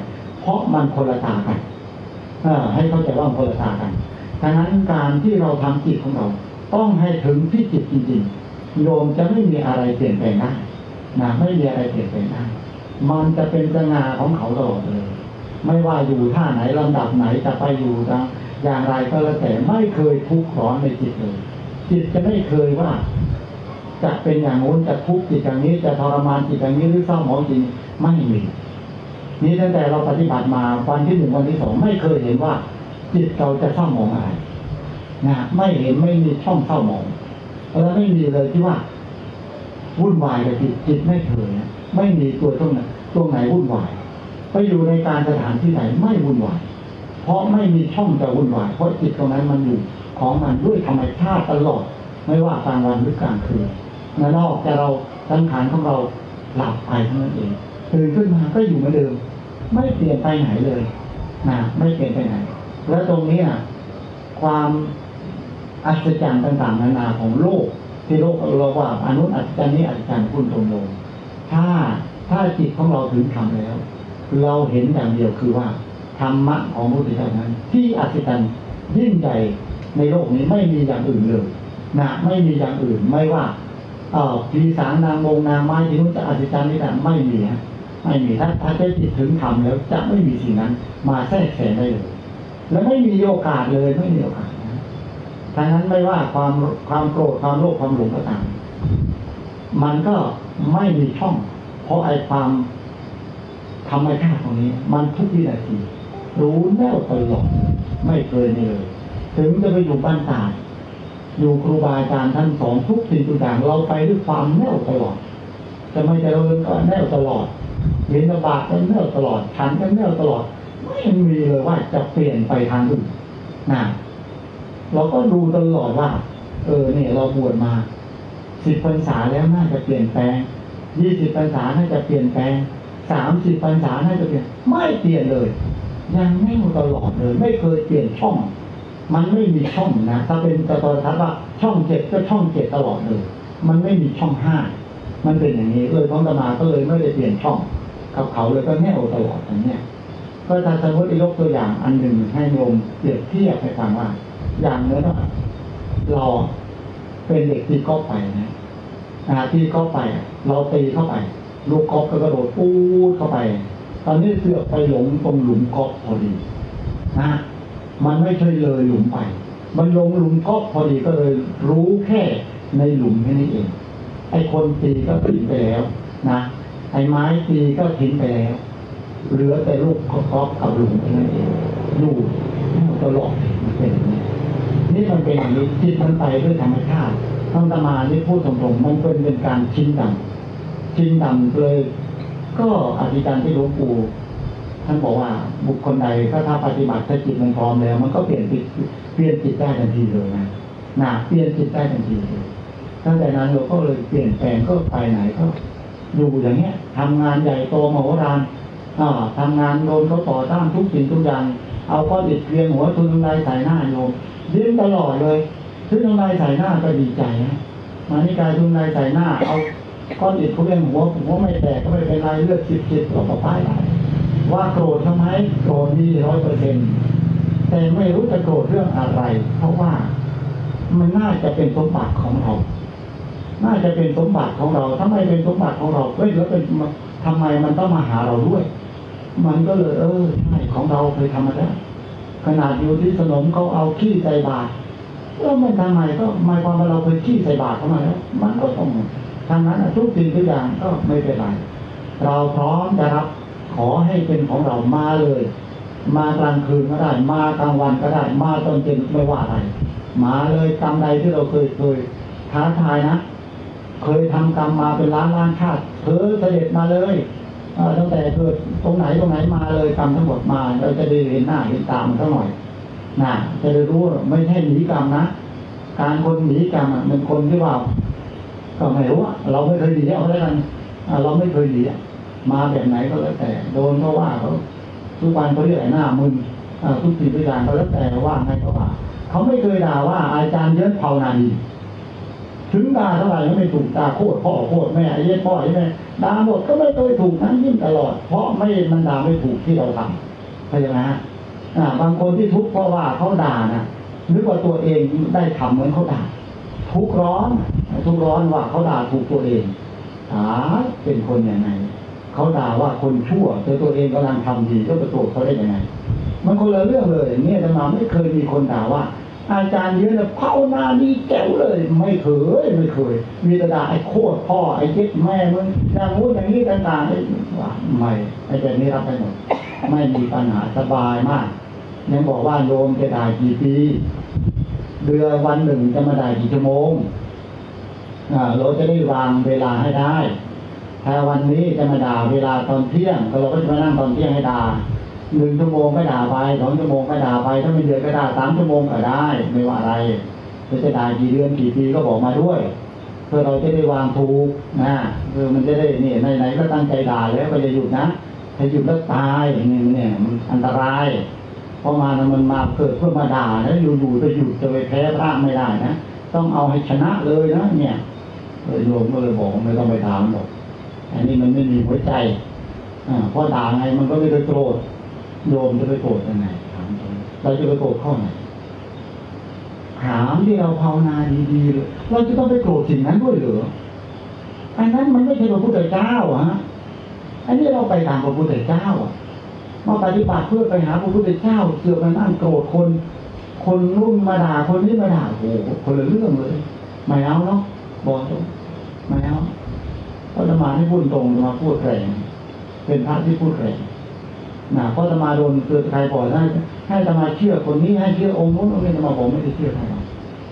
เพราะมันคนละตากันเอให้เข้าใจว่ามันคนละตากันดังนั้นการที่เราทำจิตของเรา ต้องให้ถึงที่จิตจริงๆโยมจะไม่มีอะไรเปลี่ยนแปลงได้นะไม่มีอะไรเปลี่ยนแปลงได้มันจะเป็นสง่าของเขาตลอดเลย ไม่ว่าอยู่ท่าไหนลำดับไหนจะไปอยู่ทางอย่างไรก็แล้วแต่ไม่เคยทุกข์ร้อนในจิตเลย จิตจะไม่เคยว่า จะเป็นอย่างโน้นจะทุกข์จิตอย่างนี้จะทรมานจิตอย่างนี้หรือเศร้าหมองจริงไม่มีนี่ตั้งแต่เราปฏิบัติมาวันที่หนึ่งวันที่สองไม่เคยเห็นว่า จิตเราจะเศร้าหมองอะไรนะไม่เห็นไม่มีช่องเศร้าหมองแล้วไม่มีเลยที่ว่าวุ่นวายกับจิตจิตไม่เคยนะไม่มีตัวตรงไหนตรงไหนวุ่นวาย ไปอยู่ในการสถานที่ไหนไม่วุ่นวาย เพราะไม่มีช่องจะวุ่นวาย เพราะจิตตรงนั้นมันอยู่ของมันด้วยธรรมชาติตลอด ไม่ว่ากลางวันหรือกลางคืน และนอกจากเราสังขารของเราหลับไปเท่านั้นเองตื่นขึ้นมาก็อยู่เหมือนเดิม ไม่เปลี่ยนไปไหนเลยนะไม่เปลี่ยนไปไหน แล้วตรงนี้ความอัศจรรย์ต่างๆนานาของโลกที่โลกเราว่าอนุอัศจรรย์นี้อัศจรรย์พุ่นตรงลงถ้าถ้าจิตของเราถึงทำแล้ว เราเห็นอย่างเดียวคือว่าธรรมะของพระพุทธเจ้านั้น ที่อัศจรรย์ยิ่งใหญ่ในโลกนี้ไม่มีอย่างอื่นเลยนะไม่มีอย่างอื่นไม่ว่า เอ่อีสางนางมงนางไม้ที่นู้นจะอธิจารย์นี่แต่ไม่มีฮะไม่มีถ้าถ้าได้จิตถึงธรรมแล้วจะไม่มีสิ่งนั้น มาแทรกแซงได้เลย และไม่มีโอกาสเลยไม่มีโอกาสทางนั้นไม่ว่าความความโกรธความโลภความหลงก็ตามมันก็ไม่มีช่อง เพราะไอ้ความธรรมชาติตรงนี้ มันทุกวินาทีรู้แน่วตลอดไม่เคยมีเลย ถึงจะไปอยู่บ้านตาย อยู่ครูบาอาจารย์ท่านสอนทุกสิ่งทุกอย่างเราไปด้วยความแน่วตลอดจะไม่เจริญก็แน่วตลอดเห็นบาตก็แน่วตลอดฉันก็แน่วตลอด ไม่มีเลยว่าจะเปลี่ยนไปทางอื่นนะเราก็ดูตลอดว่า เออเนี่ยเราบวชมาสิบพรรษาแล้วน่าจะเปลี่ยนแปลงยี่สิบพรรษาน่าจะเปลี่ยนแปลงสามสิบพรรษาน่าจะเปลี่ยน ไม่เปลี่ยนเลย ยังแน่วตลอดเลย ไม่เคยเปลี่ยนช่อง มันไม่มีช่องนะถ้าเป็นกระตทัศน์ว่าช่องเจ็ดก็ช่องเจ็ดตลอดเลยมันไม่มีช่องห้ามันเป็นอย่างนี้เลยท้องตมาก็เลยไม่ได้เปลี่ยนช่องกับเขาเลยก็แน่วตลอดอย่างเนี้ยก็ถ้าสมมติยกตัวอย่างอันหนึ่งให้โยมเปรียบเทียบให้ฟังว่า อย่างเนื้อว่าเราเป็นเด็กตีกอล์ฟไปนะอาตีกอล์ฟไป เราตีเข้าไป ลูกกอล์ฟก็กระโดดปูดเข้าไป ตอนนี้เสือกไปหลงตรงหลุมกอล์ฟพอดีนะ มันไม่ใช่เลยหลุมไป มันลงหลุมกอล์ฟพอดีก็เลยรู้แค่ในหลุมแค่นี้เอง ไอ้คนตีก็ทิ้งไปแล้วนะไอ้ไม้ตีก็ทิ้งไปแล้ว เหลือแต่ลูกกอล์ฟกับหลุมเท่นั้นเองอยู่ตลอดมันเป็นอย่างนี้นี่มันเป็นอย่างนี้จิตมันไปด้วยธรรมชาติท่านตมานี่พูดตรงๆมันเป็นเป็นการชินดำชินดำเลย ก็อธิการที่หลวงปู่ ท่านบอกว่าบุคคลใดก็ถ้าปฏิบัติถ้าจิตมันพร้อมแล้ว มันก็เปลี่ยนจิตเปลี่ยนจิตได้ทันทีเลยนะนะเปลี่ยนจิตได้ทันทีเลยตั้งแต่นั้นเราก็เลยเปลี่ยนแปลงก็ไปไหนก็อยู่อย่างเงี้ยทำงานใหญ่โตมโหฬารอ่าทำงานโดนเขาต่อต้านทุกสิ่งทุกอย่าง เอาก้อนอิฐเพียงหัวทุนลายใส่หน้าโยมยิ้มตลอดเลยทุนลายใส่หน้าก็ดีใจนะมานิกายทุนลายใส่หน้า เอาก้อนอิฐเขาเพียงหัวหัวไม่แตกก็ไม่เป็นไรเลือดสิบสิบเราก็ตายได้ ว่าโกรธทำไมโกรธดีร้อยเปอร์เซ็นต์แต่ไม่รู้จะโกรธเรื่องอะไร เพราะว่ามันน่าจะเป็นสมบัติของเรา น่าจะเป็นสมบัติของเราถ้าไมเป็นสมบัติของเราเฮ้ยแล้วเป็นทำไมมันต้องมาหาเราด้วย มันก็เลย เออใช่ของเราเคยทำมาแล้วขนาดอยู่ที่สนมเขาเอาขี้ใส่บาตรแล้วมันทำไมก็หมายความว่าเราเคยขี้ใส่บาตรเข้ามาแล้วมันก็ต้องทางนั้นทุกสิ่งทุกอย่างก็ไม่เป็นไร เราพร้อมจะรับ ขอให้เป็นของเรามาเลย มากลางคืนก็ได้ มากลางวันก็ได้ มาตอนเย็นไม่ว่าอะไร มาเลยกรรมใดที่เราเคยเคยท้าทายนะ เคยทำกรรมมาเป็นล้านล้านชาติเธอเสด็จมาเลยตั้งแต่เกิดตรงไหนตรงไหนมาเลยกรรมทั้งหมดมา เราจะได้เห็นหน้าเห็นตามนสักหน่อยนะจะได้รู้ไม่ใช่หนีกรรมนะการคนหนีกรรมอะเป็นคนที่ว่าก็ไม่รู้เราไม่เคยหนีเอาแล้วกันเราไม่เคยหนีอะ มาแบบไหนก็แล้วแต่ โดนก็ว่าเขาทุกวันเขาเรียกไอ้หน้ามึนอะทุกสิ่งทุกอย่างก็แล้วแต่ว่าไงก็ว่าเขาไม่เคยด่าว่าอาจารย์เยอะภาวนาดีถึงด่าเท่าไหร่ก็ไม่ถูกด่าโคตรพ่อโคตรแม่ไอ้เย็ดพ่อไอ้แม่ด่าหมดก็ไม่เคยถูกทั้งยิ่งตลอด เพราะไม่มันด่าไม่ถูกที่เราทำเข้าใจไหมฮะบางคนที่ทุกข์เพราะว่าเขาด่านะนึกว่าตัวเองได้ทำเหมือนเขาด่าทุกข์ร้อน ทุกข์ร้อนว่าเขาด่าถูกตัวเองอ่าเป็นคนยังไง เขาด่าว่าคนชั่วแต่ตัวเองกำลังทำดีก็ไปโกรธเขาได้ยังไง มันคนละเรื่องเลยเนี่ยจะมาไม่เคยมีคนด่าว่า อาจารย์เยอะนะภาวนาดีแจ๋วเลย ไม่เคยไม่เคย มีแต่ด่าไอ้โคตรพ่อไอ้เจ็ดแม่มึงอย่างงู้นอย่างนี้ต่างๆไอ้ว่าไม่ไอ้แบบนี้รับไปหมดไม่มีปัญหาสบายมากยังบอกว่าโยมจะด่ากี่ปีเดือนวันหนึ่งจะมาด่ากี่ชั่วโมงเราจะได้วางเวลาให้ได้ ถ้าวันนี้จะมาด่าเวลาตอนเที่ยงก็เราก็จะมานั่งตอนเที่ยงให้ด่าหนึ่งชั่วโมงก็ด่าไปสองชั่วโมงก็ด่าไป ถ้าไม่เดือนก็ด่าสามชั่วโมงก็ได้ ไม่ว่าอะไรเราจะด่ากี่เดือนกี่ปีก็บอกมาด้วย เพื่อเราจะได้วางถูกนะคือมันจะได้เนี่ยไหนๆก็ตั้งใจด่าแล้วก็จะหยุดนะถ้หยุดแล้วตายนี้เนี่ยมันอันตรายเพราะมานะมันมาเกิดเพื่อมาด่าแล้วอยู่ๆจะหยุดจะไปแพ้พระไม่ได้นะต้องเอาให้ชนะเลยนะเนี่ยเลยโยมก็เลยบอกไม่ต้องไปถามหรอก อันนี้มันไม่มีหัวใจอ่าเพราะด่าไงมันก็ไม่ได้โกรธโยมจะไปโกรธยังไงถามเราจะไปโกรธข้อไหนถามที่เราภาวนาดีๆเลยเราจะต้องไปโกรธสิ่งนั้นด้วยหรืออันนั้นมันไม่ใช่พระพุทธเจ้าฮะอันนี้เราไปตามพระพุทธเจ้าอะมาปฏิบัติเพื่อไปหาพระพุทธเจ้าเสือกมานั่งโกรธคน คนรุ่นมาด่าคนนี้มาด่าโอ้โหคนละเรื่องเลยไม่เอาเนาะบอกตรงไม่เอา พราะจะมาให้พูดตรงมาพูดแรงเป็นพระที่พูดแรงนะเพราะจะมาโดนเกิดใครบอกให้ให้จะมาเชื่อคนนี้ให้เชื่อองค์นู้นองค์นี้จะมาบอกไม่ได้เชื่อใคร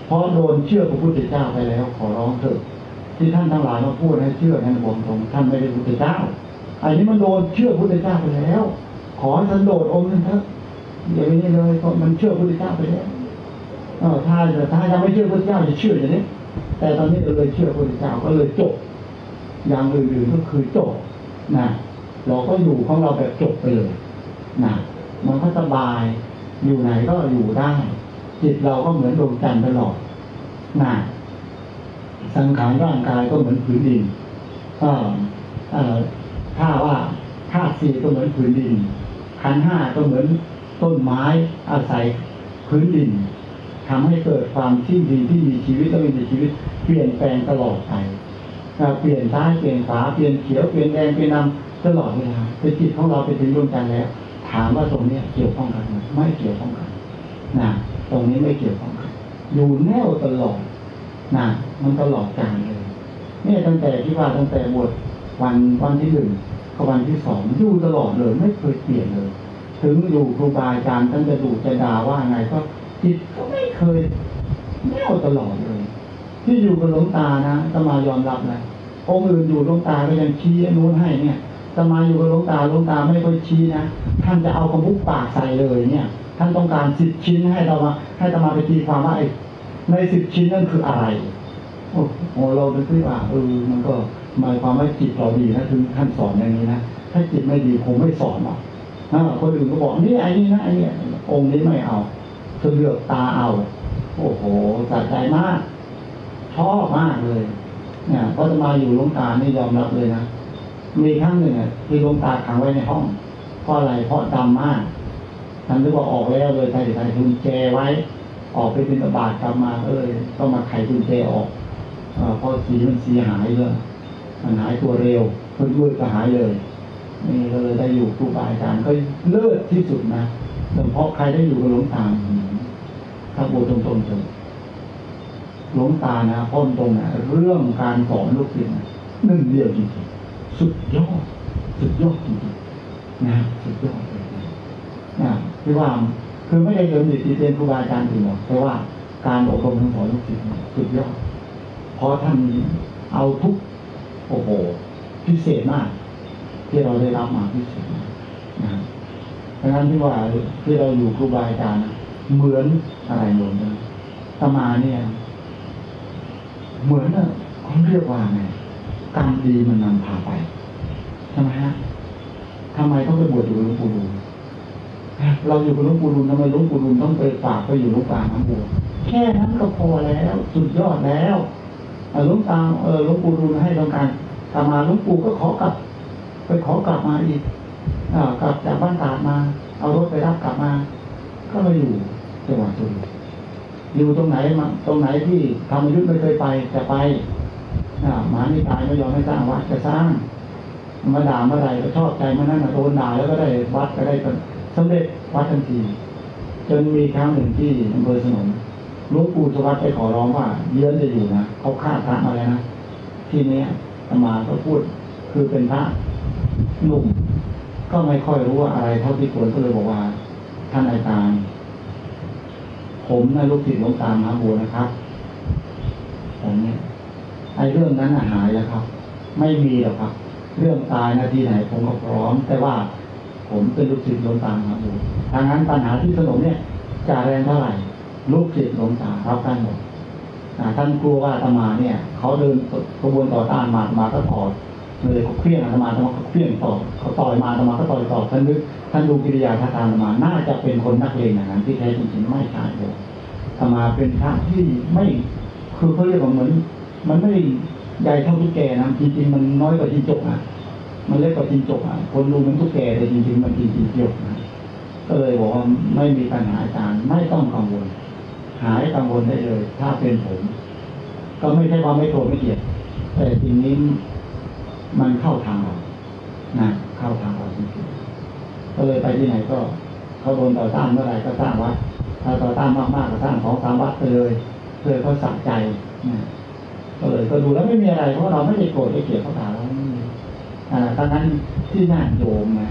เพราะโดนเชื่อพระพุทธเจ้าไปแล้ว ขอร้องเถอะที่ท่านทั้งหลายมาพูดให้เชื่อให้บอกตรงท่านไม่ได้พุทธเจ้าอันนี้มันโดนเชื่อพุทธเจ้าไปแล้ว ขอให้ท่านโดดองค์นึงเถอะอย่าไปนี่เลยเพราะมันเชื่อพุทธเจ้าไปแล้วถ้าถ้ายังไม่เชื่อพุทธเจ้าจะเชื่ออย่างนี้ แต่ตอนนี้เราเลยเชื่อพุทธเจ้าก็เลยจบ อย่างอื่นๆก็คือจบนะเราก็อยู่ของเราแบบจบไปเลยนะมันก็สบายอยู่ไหนก็อยู่ได้ จิตเราก็เหมือนดวงจันทร์ตลอดนะสังขารร่างกายก็เหมือนผืนดินก็เออถ้าว่าธาตุสี่ก็เหมือนผืนดินขันห้าก็เหมือนต้นไม้อาศัยพื้นดินทำให้เกิดความที่ดีที่มีชีวิตและมีชีวิตเปลี่ยนแปลงตลอดไป เปลี่ยนซ้ายเปลี่ยนขวาเปลี่ยนเขียวเปลี่ยนแดงเปลี่ยนดำตลอดเวลาเป็นจิตของเราเป็นถึงดวงจันทร์แล้ว ถามว่าตรงนี้เกี่ยวข้องกันไหมไม่เกี่ยวข้องกันนะตรงนี้ไม่เกี่ยวข้องกันอยู่แน่วตลอดนะมันตลอดกาลเลยเนี่ยตั้งแต่ที่ว่าตั้งแต่บวชวันวันที่หนึ่งกับวันที่สองอยู่ตลอดเลยไม่เคยเปลี่ยนเลย ถึงอยู่ครูบาอาจารย์ท่านจะดูจะด่าว่าไงก็จิตก็ไม่เคยแน่วตลอดเลย ที่อยู่กับหลวงตานะตมายอมรับนะ องค์อื่นอยู่ลงตาก็ยังชี้นู้นให้เนี่ยตมาอยู่กับลงตาลงตาไม่ค่อยชี้นะท่านจะเอาคำพุกปากใส่เลยเนี่ย ท่านต้องการสิบชิ้นให้ตมาให้ตมาไปตีความว่าไอ้ในสิบชิ้นนั่นคืออะไรโอ้โหเราเป็นที่ว่าเออมันก็หมายความว่าจิตเราดีนะถึงท่านสอนอย่างนี้นะถ้าจิตไม่ดีคงไม่สอนหรอกอ่าคนอื่นก็บอกนี่ไอ้นี่นะไอ้นี่องค์นี้ไม่เอาเธอเลือกตาเอา โอ้โหสะใจมากชอบมากเลย เนี่ยพราะจะมาอยู่ลวงตานี่ยอมรับเลยนะ มีครั้งหนึ่งที่ลวงตาขังไว้ในห้องเพราะอะไรเพราะดำมากท่านรู้ว่าออกแล้วเลยใส่ใส่กุญแจไว้ ออกไปเป็นบาทกลับมา เอ้ยต้องมาไขกุญแจออกเพราะสีมันสีหายเลยมันหายตัวเร็วเพิ่งมืดก็หายเลยนี่ก็เลยได้อยู่ครูบาอาจารย์ก็เลิศที่สุดนะแต่เพาะใครได้อยู่กับหลวงตาอืมถ้าพูดตรงๆเถอะ หลวงตานะพ้นตรงนะเรื่องการสอนลูกศิษย์นะหนึ่งเดียวจริงๆสุดยอด สุดยอดจริงๆนะสุดยอดเลยนะที่ว่าคือไม่ได้เรียนดีตีเตียนครูบาอาจารย์ถึงหรอกแต่ว่าการอบรมทั้งสอนลูกศิษย์สุดยอดเพราะท่านเอาทุกโอ้โหพิเศษมาก ที่เราได้รับมาพิเศษนะดังนั้นที่ว่าที่เราอยู่ครูบาอาจารย์เหมือนอะไรหมือนกันตมาเนี่ย เหมือนน่ะเขาเรียกว่าไงกรรมดีมันนำพาไปใช่ไหมฮะทำไมต้องไปบวชอยู่กับหลวงปู่ดูลเราอยู่กับหลวงปู่ดูลทำไมหลวงปู่ดูลต้องไปฝากไปอยู่หลวงตาน้ำบัวแค่นั้นก็พอแล้วสุดยอดแล้วเอ่อหลวงตาเออหลวงปู่ดูลให้ต้องการกลับมาหลวงปู่ก็ขอกลับ ไปขอกลับมาอีกอ่ากลับจากบ้านตาดมา เอารถไปรับกลับมา ก็มาอยู่จังหวัดสุรินทร์ อยู่ตรงไหนมาตรงไหนที่ธรรมยุทธไม่เคยไปจะไปอ่าหมานี่ตายไม่ยอมให้สร้างวัดจะสร้างมาด่าเมื่อไรก็ชอบใจมื่อนั้นน่ะโดนด่าแล้วก็ได้วัดก็ได้สำเร็จวัดทันที จนมีครั้งหนึ่งที่อำเภอสนมหลวงปู่สวัสดิ์ไปขอร้องว่า เยือนจะอยู่นะเขาฆ่าพระมาแล้วนะทีเนี้ยอาตมาก็พูดคือเป็นพระหนุ่ม ก็ไม่ค่อยรู้ว่าอะไรเท่าที่ควรก็เลยบอกว่า ท่านอาจารย์ ผมนะลูกศิษย์หลวงตามหาบัวนะครับผมเนี่ยไอ้เรื่องนั้นหายแล้วครับ ไม่มีหรอกครับ เรื่องตายนาทีไหนผมก็พร้อม แต่ว่าผมเป็นลูกศิษย์หลวงตามหาบัวทางนั้นปัญหาที่สนมเนี่ยจะแรงเท่าไหร่ลูกศิษย์หลวงตารับได้หมดอ่ท่านกลัวว่าตมาเนี่ยเขาเดินกระบวนต่อต้านมามาก็ถอด เลยเขาเคลี้ยงอาตมาอาตมาก็เคลี้ยงต่อเขาต่อยมาอาตมาก็ต่อยต่อท่านนึกท่านดูกิริยาท่าทางอาตมาน่าจะเป็นคนนักเลงอย่างนั้นที่แท้จริงๆไม่ใช่เลยอาตมาเป็นพระที่ไม่คือเขาเรียกว่าเหมือน มันไม่ใหญ่เท่าตุ๊กแกนะจริงๆมันน้อยกว่าจิ้งจกอะมันเล็กกว่าจิ้งจกอะคนดูเหมันตุ๊กแกแต่จริงๆมันกินจิ้งจกนะก็เลยบอกว่าไม่มีปัญหาอาจารไม่ต้องกังวล หายกังวลได้เลย ถ้าเป็นผม ก็ไม่ใช่ว่าไม่โกรธไม่เกลียดแต่ทีนี้ มันเข้าทางเรานะเข้าทางเราจริงๆก็เลยไปที่ไหนก็เขาโดนต่อต้านเมื่อไหร่ก็สร้างวัดถ้าต่อต้านมากๆก็สร้างของสามวัดไปเลยเพื่อเขาสักใจนะก็เลยก็ดูแล้วไม่มีอะไรเพราะเราไม่ได้โกรธไม่เกลียดเขาด่าเราไม่มีอ่าตอนนั้นที่ญาติโยมนะ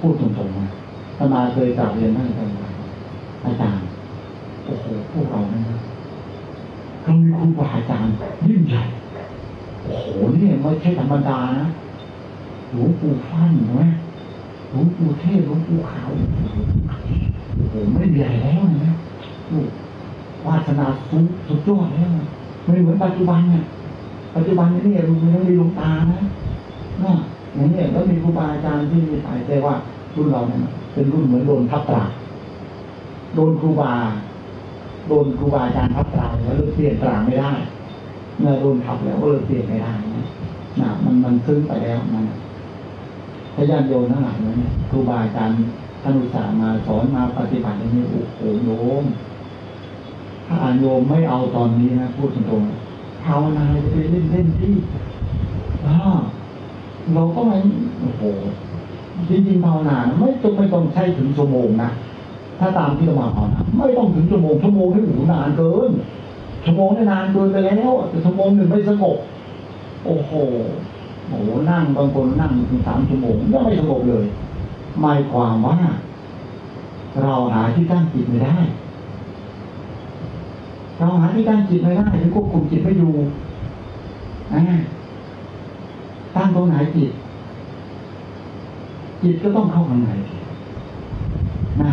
พูดตรงๆนะอาตมาเคยกล่าวเรียนท่านอาจารย์อาจารย์โอ้โหพวกเรานะก็มีครูบาอาจารย์ยิ่งใหญ่ โอ้โหนี่ไม่ใช่ธรรมดานะหลวงปู่ฟั่นนะหลวงปู่เทศหลวงปู่ขาวโอ้โหไม่มีอะไรแล้วนะโอ้วาสนาสูงสุดยอดแล้วไม่เหมือนปัจจุบันเนี่ยปัจจุบันนี้เนี่ยมันยังมีหลวงตานะนะอย่างนี้แล้วมีครูบาอาจารย์ที่มีสายแต่ว่ารุ่นเราเนี่ยเป็นรุ่นเหมือนโดนทับตราโดนครูบา โดนครูบาอาจารย์ทับตราแล้วเลยเปลี่ยนตราไม่ได้ เมื่อโดนทับแล้วก็เลยเปลี่ยนไม่ได้นะนะมันมันซึ้งไปแล้วมันถ้าญาติโยมทั้งหลายเนี่ยครูบาอาจารย์ท่านอุตส่าห์มาสอนมาปฏิบัติอย่างนี้โอ้โหโยมถ้าอานโยมไม่เอาตอนนี้นะพูดตรงๆภาวนาจะไปเล่นเล่นที่อ่าเราก็ไม่โอ้โหจริงๆภาวนาไม่ต้องไม่ต้องใช้ถึงชั่วโมงนะถ้าตามที่เรามาภาวนาไม่ต้องถึงชั่วโมงชั่วโมงนี่โอ้โหนานเกิน ชั่วโมงนี่นานเกินไปแล้วแต่ชั่วโมงหนึ่งไม่สงบ โอ้โหโอ้โหนั่งบางคนนั่งถึงสามชั่วโมงยังไม่สงบเลยหมายความว่า เราหาที่ตั้งจิตไม่ได้ เราหาที่ตั้งจิตไม่ได้หรือควบคุมจิตไม่อยู่ตั้งตรงไหนจิต จิตก็ต้องเข้าข้างในนะ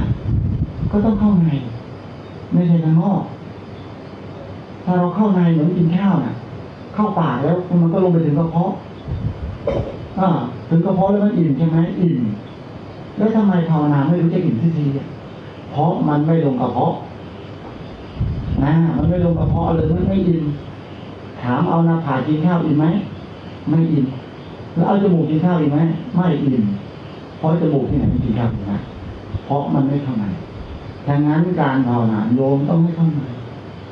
ก็ต้องเข้าในไม่ใช่ข้างนอก ถ้าเราเข้าในเหมือนกินข้าวน่ะ เข้าปากแล้วมันก็ลงไปถึงกระเพาะอ่าถึงกระเพาะแล้วมันอิ่มใช่ไหมอิ่ม แล้วทำไมภาวนาไม่รู้จะอิ่มที่ทีอะเพราะมันไม่ลงกระเพาะนะมันไม่ลงกระเพาะเลยมันไม่อิ่มถามเอานาผากินข้าวอิ่มไหมไม่อิ่มแล้วเอาจมูกกินข้าวอิ่มไหมไม่อิ่มเพราะจมูกที่ไหนไม่กินข้าวอิ่นะเพราะมันไม่เข้าในดังนั้นการภาวนาโยมต้องไม่เข้าใน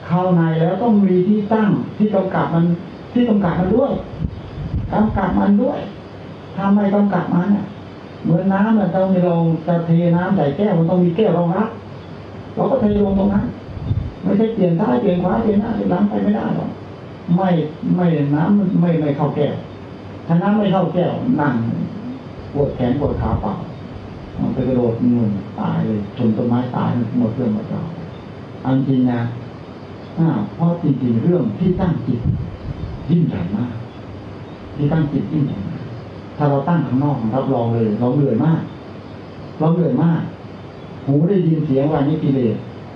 เข้าในแล้วต้องมีที่ตั้งที่กำกับมันที่กำกับมันด้วยกำกับมันด้วยถ้าไมกำกับมันเนี่ยเหมือนน้ำเนี่ยเราเราจะเทน้ำใส่แก้วมันต้องมีแก้วรองรับเราก็เทลงตรงนั้นไม่ใช่เปลี่ยนซ้ายเปลี่ยนขวาเปลี่ยนหน้าเปลี่ยนหลังไปไม่ได้หรอกไม่ไม่น้ำมันไม่ไม่เข้าแก้วถ้าน้ำไม่เข้าแก้วนั่งปวดแขนปวดขาเปล่ามันไปกระโดดนุ่นตายเลยชนต้นไม้ตายหมดเรื่องหมดราวอันจริงนะ อ่าเพราะจริงๆเรื่องที่ตั้งจิตยิ่งใหญ่มาก ที่ตั้งจิตยิ่งใหญ่มากถ้าเราตั้งข้างนอกรับรองเลย เราเหนื่อยมาก เราเหนื่อยมาก หูได้ยินเสียงวันนี้กิเลส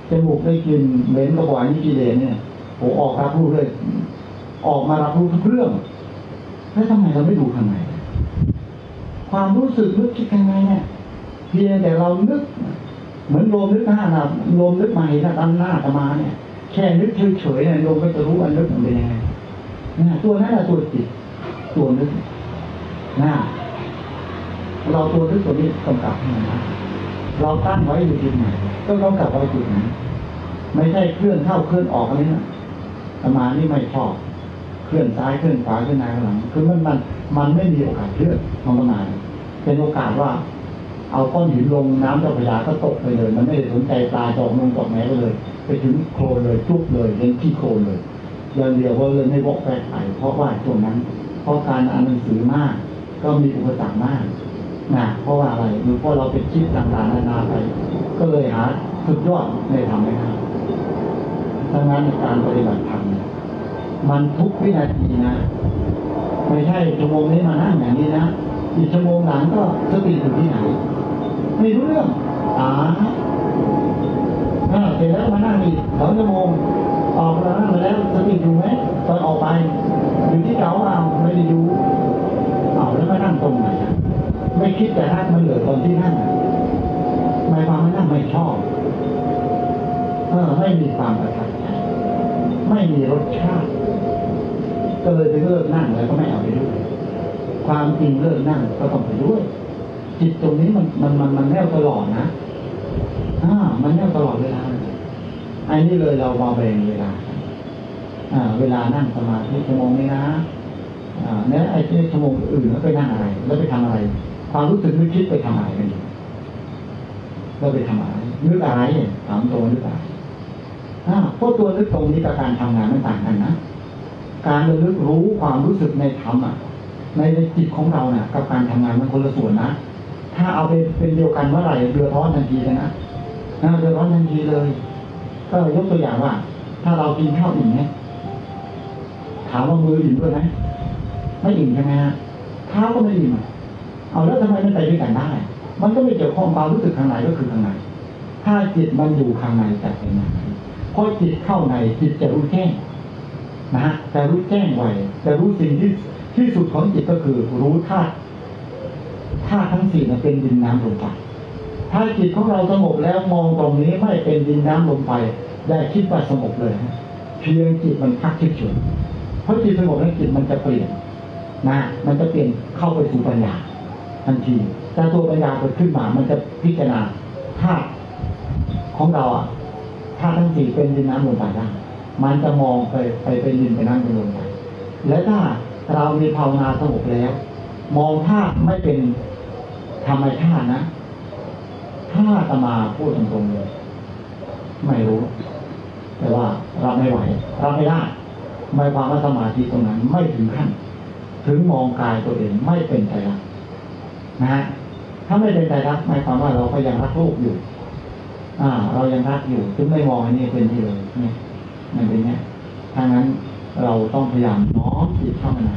จมูกได้กลินเหม็นกระบอยนี่กิเลสเนี่ยโอ้ออกรับรู้เลยออกมารับรู้ทุกเรื่องแล้วทำไมเราไม่ดูข้างในความรู้สึกนึกคิดข้างในเนี่ยเพียงแต่เรานึก เหมือนลมนึกหน้านะลมนึกมาเห็นหน้าตามหน้าตมาเนี่ย ค่นึกเฉยๆเนี่ยโลมก็จะรู้ว่านึกมันเป็นยังไงนะตัวนั้นแหละตัวจิตตัวนึกนะเราตัวนึกตัวนี้กำกับให้มันนะเราตั้งไว้อยู่ที่ไหนก็ต้องกลับไว้จุดนั้นไม่ใช่เคลื่อนเข้าเคลื่อนออกอะไรนะประมาณนี้ไม่ชอบเคลื่อนซ้ายเคลื่อนขวาเคลื่อนหน้าข้างหลัง คือมันมันมันไม่มีโอกาสเคลื่อนมันประมาเป็นโอกาสว่า เอาก้อนหินลงน้ำเจ้าพระยาก็ตกไปเลย มันไม่ได้สนใจปลาจอกลงจอกแม้ไปเลย ไปถึงโคลนเลยจุกเลยเล่นที่โคลนเลยเดียวเดียวก็เลยไม่บอกแปลกไปเพราะว่าช่วงนั้น เพราะการอ่านหนังสือมาก ก็มีอุปสรรคมากนะเพราะว่าอะไรหรือเพราะเราไปคิดต่างๆนานาไป ก็เลยหาสุดยอดในทำไม่ได้ดังนั้นการปฏิบัติธรรมเนี่ยมันทุกวินาทีนะ ไม่ใช่ชั่วโมงนี้มานั่งอย่างนี้นะอีกชั่วโมงหลังก็สติอยู่ที่ไหนไม่รู้เรื่องอ่าอ่า เสร็จแล้วมานั่งอีกสองชั่วโมงออกมานั่งมาแล้วสติอยู่ไหมตอนออกไปอยู่ที่เก่าเอาไม่ได้ดูเอาแล้วมานั่งตรงไหนไม่คิดแต่นั่งมันเหลือตอนที่นั่งอะหมายความว่านั่งไม่ชอบเออไม่มีความประทับใจไม่มีรสชาติก็เลยไปเลิกนั่งแล้วก็ไม่เอาไปด้วยความจริงเลิกนั่งก็ต้องไปด้วย จิตตรงนี้มันมันมันมันแน่วตลอดนะ อ่ามันแน่วตลอดเวลาอันนี้เลยเรามาแบ่งเวลาอ่า เวลานั่งสมาธิชั่วโมงนี้นะอ่าแล้วไอ้ที่ชั่วโมงอื่นแล้วไปนั่งอะไร แล้วไปทำอะไร ความรู้สึกนึกคิดไปทำอะไรกันอยู่เราไปทำอะไรนึกอะไรถามตัวนึกอะไรอ่าเพราะตัวนึกตรงนี้กับการทำงานมันต่างกันนะการระลึกรู้ความรู้สึกในธรรมอะ ในในจิตของเราเนี่ยกับการทำงานมันคนละส่วนนะถ้าเอาไปเป็นเดียวกันเมื่อไหร่เดือดร้อนทันทีเลยนะ เดือดร้อนทันทีเลย ก็ยกตัวอย่างว่า ถ้าเรากินข้าวอิ่มเนี่ยถามว่ามืออิ่มด้วยไหมไม่อิ่มใช่ไหมฮะเท้าก็ไม่อิ่มอะเอาแล้วทำไมมันไปด้วยกันได้ มันก็ไม่เกี่ยวข้องความรู้สึกข้างในก็คือข้างในถ้าจิตมันอยู่ข้างในจะเป็นย่างไรเพราะจิตเข้าในจิตจะรู้แจ้งนะฮะจะรู้แจ้งไวจะรู้สิ่งที่ที่สุดของจิตก็คือรู้ธาตุธาตุทั้งสี่เป็นดินน้ำลมไฟ ถ้าจิตของเราสงบแล้วมองตรงนี้ไม่เป็นดินน้ำลมไฟได้คิดว่าสงบเลยฮะเพียงจิตมันพักเฉยๆเพราะจิตสงบแล้วจิตมันจะเปลี่ยนนะมันจะเปลี่ยนเข้าไปสู่ปัญญาทันที แต่ตัวปัญญาเกิดขึ้นมา มันจะพิจารณาธาตุของเราอะธาตุทั้งสี่เป็นดินน้ำลมไฟได้มันจะมองไปไปเป็นดินไปนั่งเป็นลมไปและถ้าเรามีภาวนาสงบแล้ว มองธาตุไม่เป็นธรรมชาตินะ ถ้าตมาพูดตรงๆเลยไม่รู้ แต่ว่ารับไม่ไหวรับไม่ได้หมายความว่าสมาธิตรงนั้นไม่ถึงขั้น ถึงมองกายตัวเองไม่เป็นใจรักนะฮะถ้าไม่เป็นใจรักหมายความว่าเราก็ยังรักโลกอยู่ อ่า เรายังรักอยู่ถึงไม่มองอันนี้เป็นที่เลยเนี่ยมันเป็นเนี้ยถ้างั้นเราต้องพยายามน้อมจิตเข้ามา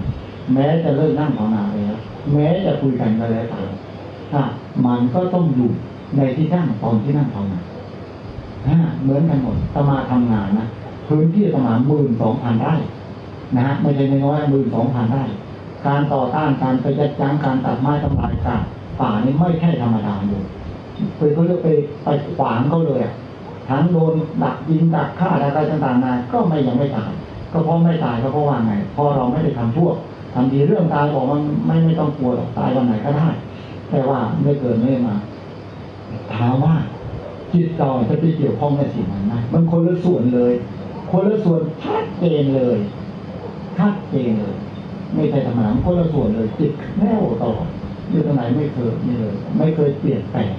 แม้จะเลิกนั่งภาวนาแล้วแม้จะคุยกันก็แล้วแต่ถ้ามันก็ต้องอยู่ ในที่นั่งตอนที่นั่งภาวนาอ่าเหมือนกันหมดตมาทำงานนะพื้นที่ประมาหมื่นสองพันไร่นะฮะไม่ใช่น้อยหมื่นสองพันไร่การต่อต้านการไปยัดยั้งการตัดไม้ทำลายป่าป่านี่ไม่ใช่ธรรมดาเลยไปเขาเรียกไปไปขวางเขาเลยทั้งโดนดักยิงดักฆ่าอะไรต่างๆนาก็ไม่ยังไม่ตายก็เพราะไม่ตายก็เพราะว่าไงเพราะเราไม่ได้ทำชั่วทำดีเรื่องตายบอกมันไม่ไม่ต้องกลัวหรอกตายวันไหนก็ได้แต่ว่าไม่เกินไม่มา ถามว่าจิตเราจะไปเกี่ยวข้องในสิ่งนั้นไหมมันคนละส่วนเลย คนละส่วนชัดเจนเลยชัดเจนเลย ไม่ใช่ธรรมดาคนละส่วนเลย จิตแน่วตลอดอยู่ตรงไหนไม่เคยนี่เลย ไม่เคยเปลี่ยนแปลง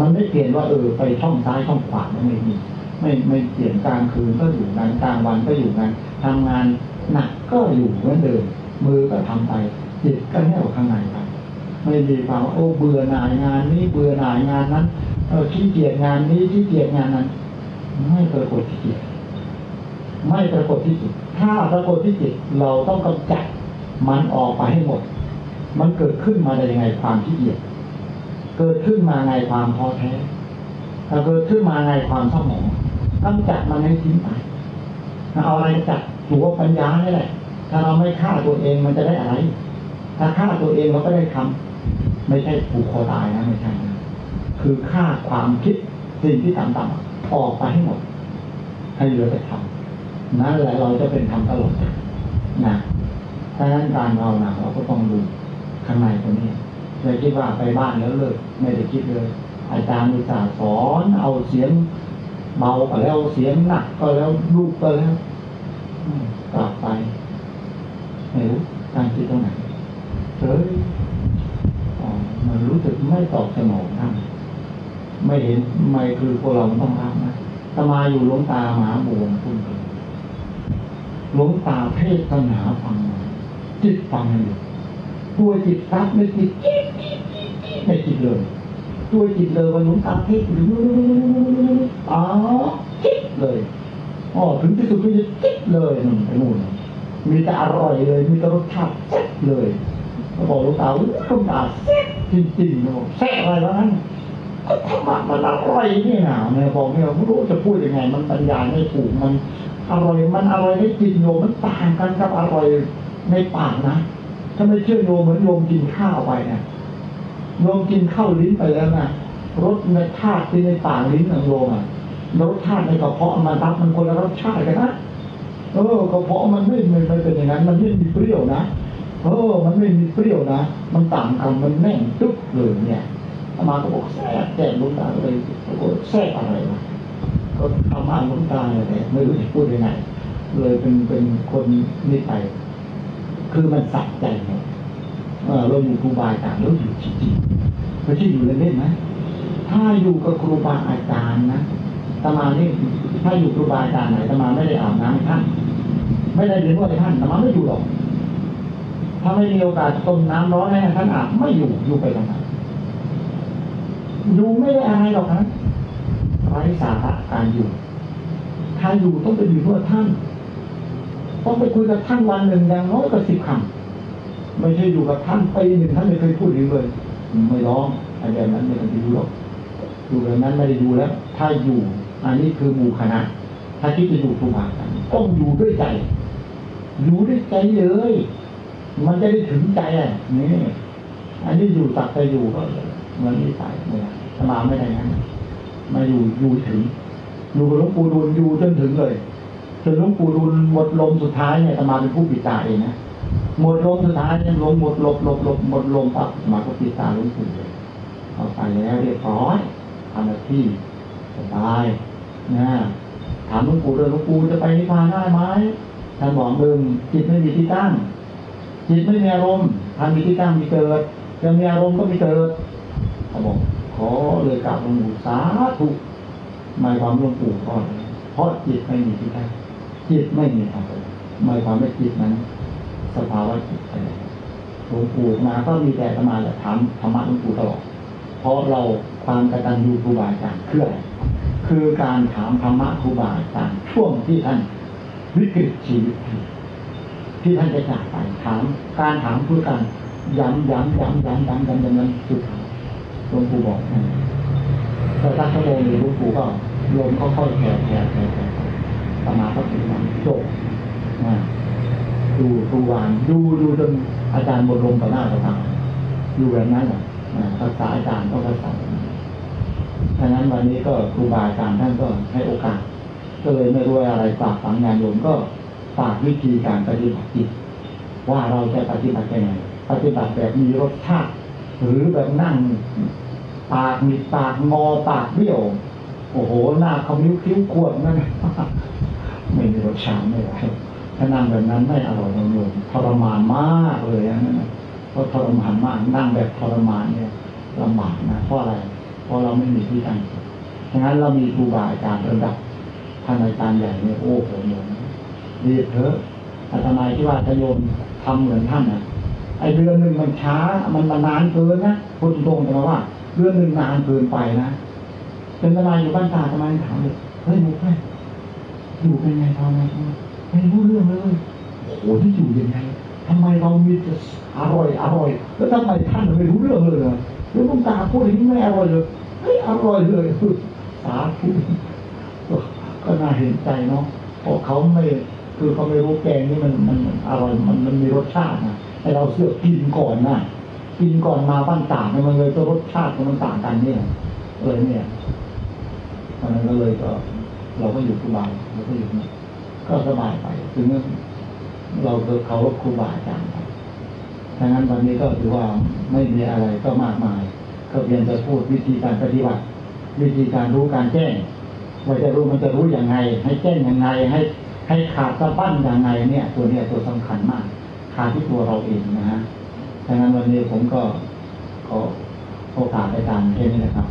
มันไม่เปลี่ยนว่าเออไปช่องซ้ายช่องขวาไม่มีไม่ไม่เปลี่ยนกลางคืนก็อยู่นั้นกลางวันก็อยู่นั้นทำงานหนักก็อยู่เหมือนเดิมมือก็ทำไปจิตก็แน่วข้างในไป ไม่มีความว่าโอ้เบื่อหน่ายงานนี้เบื่อหน่ายงานนั้นเออขี้เกียจงานนี้ขี้เกียจงานนั้น ไม่ปรากฏที่จิตไม่ปรากฏที่จิตถ้าปรากฏที่จิตเราต้องกำจัดมันออกไปให้หมด มันเกิดขึ้นมาได้ยังไงความขี้เกียจเกิดขึ้นมาไงความท้อแท้ถ้าเกิดขึ้นมาไงความเศร้าหมองจัดมันให้ทิ้งไปเอาอะไรจัดตัวปัญญานี่แหละถ้าเราไม่ฆ่าตัวเองมันจะได้อะไร ถ้าฆ่าตัวเองเราก็ได้ทำ ไม่ใช่ผูกคอตายนะไม่ใช่นะคือฆ่าความคิดสิ่งที่ต่ำๆออกไปให้หมด ให้เหลือแต่ทำนั่นแหละเราจะเป็นธรรมตลอดนะดังนั้นการภานาเราก็ต้องดูข้างในตรงนี้เลยคิดว่าไปบ้านแล้วเลิกไม่ได้คิดเลย อาจารย์มีสาสอนเอาเสียงเบาก็แล้วเสียงหนักก็แล้วลูกก็แล้วกลับไปไม่รู้การคิดตรงไหนเฮ้ย มันรู้สึกไม่ตอบสนองท่านไม่เห็นไม่คือพวกเราต้องทำนะตมาอยู่หลวงตาหมาบวงคุณหลวงตาเทศนาฟังจิตฟังอยู่ตัวจิตรับไม่จิตจิ๊ดจิ๊ดจิ๊ดจิ๊ดไม่จิตเลย ตัวจิตเลยวันหลวงตาเทศอยู่อ๋อจิ๊ดเลยอ๋อถึงที่สุดก็จะจิ๊ดเลยนู่นไปนู่นมีแต่อร่อยเลย มีแต่รสชาติแซ่บเลย เขาบอกหลวงตาว่าหลวงตาแซ่บจริงๆนะบอกแซ่อะไรวะนั่นก็ธรรมะมันอร่อยนี่นะเนี่ยบอกเนี่ยไม่รู้จะพูดยังไง มันบรรยายไม่ถูกมันอร่อยมันอร่อยได้กินโยมมันต่างกันกับอร่อยในปากนะถ้าไม่เชื่อโยมเหมือนโยมกินข้าวไปเนี่ยโยมกินข้าวลิ้นไปแล้วนะรสในธาตุที่ในปากลิ้นของโยมอะรสชาติในกระเพาะมันรับมันคนละรสชาติกันนะเออกระเพาะมันไม่ไม่ไม่เป็นอย่างนั้น มันไม่มีเปรี้ยวนะ เออ มันไม่มีเปรี้ยวนะ มันต่างกันมันแน่นตึ๊บเลยเนี่ยอามาก็บอกแซ่บแซ่บลุงตาเลยบอกแซ่บอะไรวะก็ก็ธรรมะหลวงตาเลยไม่รู้จะพูดยังไงเลยเป็นเป็นคนนิสัยคือมันสักใจไงเออเราอยู่ครูบาอาจารย์เราอยู่จริงๆไม่ใช่อยู่เล่นๆนะถ้าอยู่กับครูบาอาจารย์นะตมานี่ถ้าอยู่ครูบาอาจารย์ไหนตมาไม่ได้อาบน้ำให้ท่านไม่ได้เรียนว่าให้ท่านตมาไม่อยู่หรอก ถ้าไม่มีโอกาสต้มน้ำร้อนให้ท่านอาบไม่อยู่อยู่ไปทำไมอยู่ไม่ได้อะไรหรอกนะไร้สาระการอยู่ ถ้าอยู่ต้องไปอยู่ด้วยท่าน ต้องไปคุยกับท่านวันหนึ่งอย่างน้อยก็สิบคำไม่ใช่อยู่กับท่านไปหนึ่งท่านไม่เคยพูดถึงเลย ไม่ร้องอะไรแบบนั้นไม่ต้องไปดูหรอกอยู่แบบนั้นไม่ได้ดูแล้ว ถ้าอยู่ อันนี้คือหมู่คณะ ถ้าคิดจะอยู่ครูบาอาจารย์ต้องอยู่ด้วยใจ อยู่ด้วยใจเลย มันจะได้ถึงใจอะนี่อันนี้อยู่ตักแต่อยู่ก็เหมือนนิสัยเนี่ยสมาไม่ได้งั้นมาอยู่อยู่ถึง อยู่กับหลวงปู่ดูลอยู่จนถึงเลยจนหลวงปู่ดูลหมดลมสุดท้ายเนี่ยสมาเป็นผู้ปิดตาเองนะหมดลมสุดท้ายเนี่ยลมหมดลมลมลมหมดลมปั๊บสมาก็ปิดตาหลวงปู่เลยเอาไปแล้วเรียบร้อยทำหน้าที่สบายนะถามหลวงปู่เลยหลวงปู่จะไปนิพพานได้ไหมท่านบอกมึงจิตไม่มีที่ตั้ง จิตไม่มีอารมณ์ท่านมีที่ตั้งมีเกิดจะมีอารมณ์ก็มีเกิดเขาบอกขอเลยกราบหลวงปู่สาธุหมายความหลวงปู่ก่อนเพราะจิตไม่มีที่ตั้งจิตไม่มีอารมณ์หมายความว่าจิตนั้น สภาวะจิตอะไรหลวงปู่มาก็มีแต่ประมาณแหละถามธรรมะหลวงปู่ตลอดเพราะเราความกตัญญูครูบาอาจารย์คืออะไรคือการถามธรรมะครูบาอาจารย์ช่วงที่ท่านวิกฤตชีวิต ที่ท่านจะจากไปถามการถามเพื่อการย้ำย้ำย้ำย้ำย้ำย้ำย้ำย้ำสุดท้ายหลวงปู่บอกแต่สักชั่วโมงหนึ่งหลวงปู่ก็ลมก็ค่อยๆแผ่แผ่แผ่แผ่ประมาณก็ถึงวันจบนะดูครูวานดูดูจนอาจารย์หมดลมต่อหน้าต่อตาอยู่แบบนั้นแหละนะภาษาอาจารย์ก็ภาษาดังนั้นวันนี้ก็ครูบาอาจารย์ท่านก็ให้โอกาสก็เลยไม่รู้อะไรฝากฝังงานโยมก็ ฝากวิธีการปฏิบัติจิตว่าเราจะปฏิบัติยังไงปฏิบัติแบบมีรสชาติ หรือแบบนั่ง ปากมีปากงอปากเบี้ยว โอ้โหหน้าเขามิ้วคิ้วขวดนั่นไม่มีรสชาติไม่ไหวถ้านั่งแบบนั้นไม่อร่อยโยมทรมานมากเลยอันนั้นนะเพราะทรมานมากนั่งแบบทรมานเนี่ยลำบากนะเพราะอะไร เพราะเราไม่มีที่ตั้งฉะนั้นเรามีครูบาอาจารย์ระดับท่านอาจารย์ใหญ่เนี่ยโอ้โหโยม ดีเถอะอาตมาที่ว่าถ้าโยมทำเหมือนท่านนะไอเดือนหนึ่งมันช้า มันมานานเกินนะพูดตรงๆแต่ว่าเดือนหนึ่งนานเกินไปนะเป็นอาตมาอยู่บ้านตาอาตมาถามเลยเฮ้ยหมูแม่อยู่เป็นไงทำไงไม่รู้เรื่องเลยโอ้โหที่อยู่ยังไงทำไมเรามีแต่อร่อยอร่อย แล้วทำไมท่านไม่รู้เรื่องเลยเหรอแล้วต้องตาพูดอย่างนี้ไม่อร่อยเลยเฮ้ยอร่อยเลยสาธุก็น่าเห็นใจเนาะเพราะเขาไม่ คือเขาไม่รู้แกงนี่มันมันอร่อยมันมันมีรสชาตินะแต่เราเสือกกินก่อนนะกินก่อนมาบ้านต่างเนี่ยมันเลยก็รสชาติมันต่างกันเนี่ยเลยเนี่ยเพราะฉะนั้นก็เลยก็ เราก็อยู่ครูบาเราก็อยู่นี่ก็สบายไปถึงเราเคเคารพครูบาอาจารย์ไปดังนั้นวันนี้ก็ถือว่าไม่มีอะไรก็มากมาย ก็เพียงจะพูดวิธีการปฏิบัติ วิธีการรู้การแจ้งว่าจะรู้มันจะรู้อย่างไง ให้แจ้งยังไงให้ ให้ขาดสะบั้นอย่างไงเนี่ย ตัวเนี้ยตัวสำคัญมาก ขาดที่ตัวเราเองนะฮะดังนั้นวันนี้ผมก็ขอโอกาสในการเทศนี้นะครับ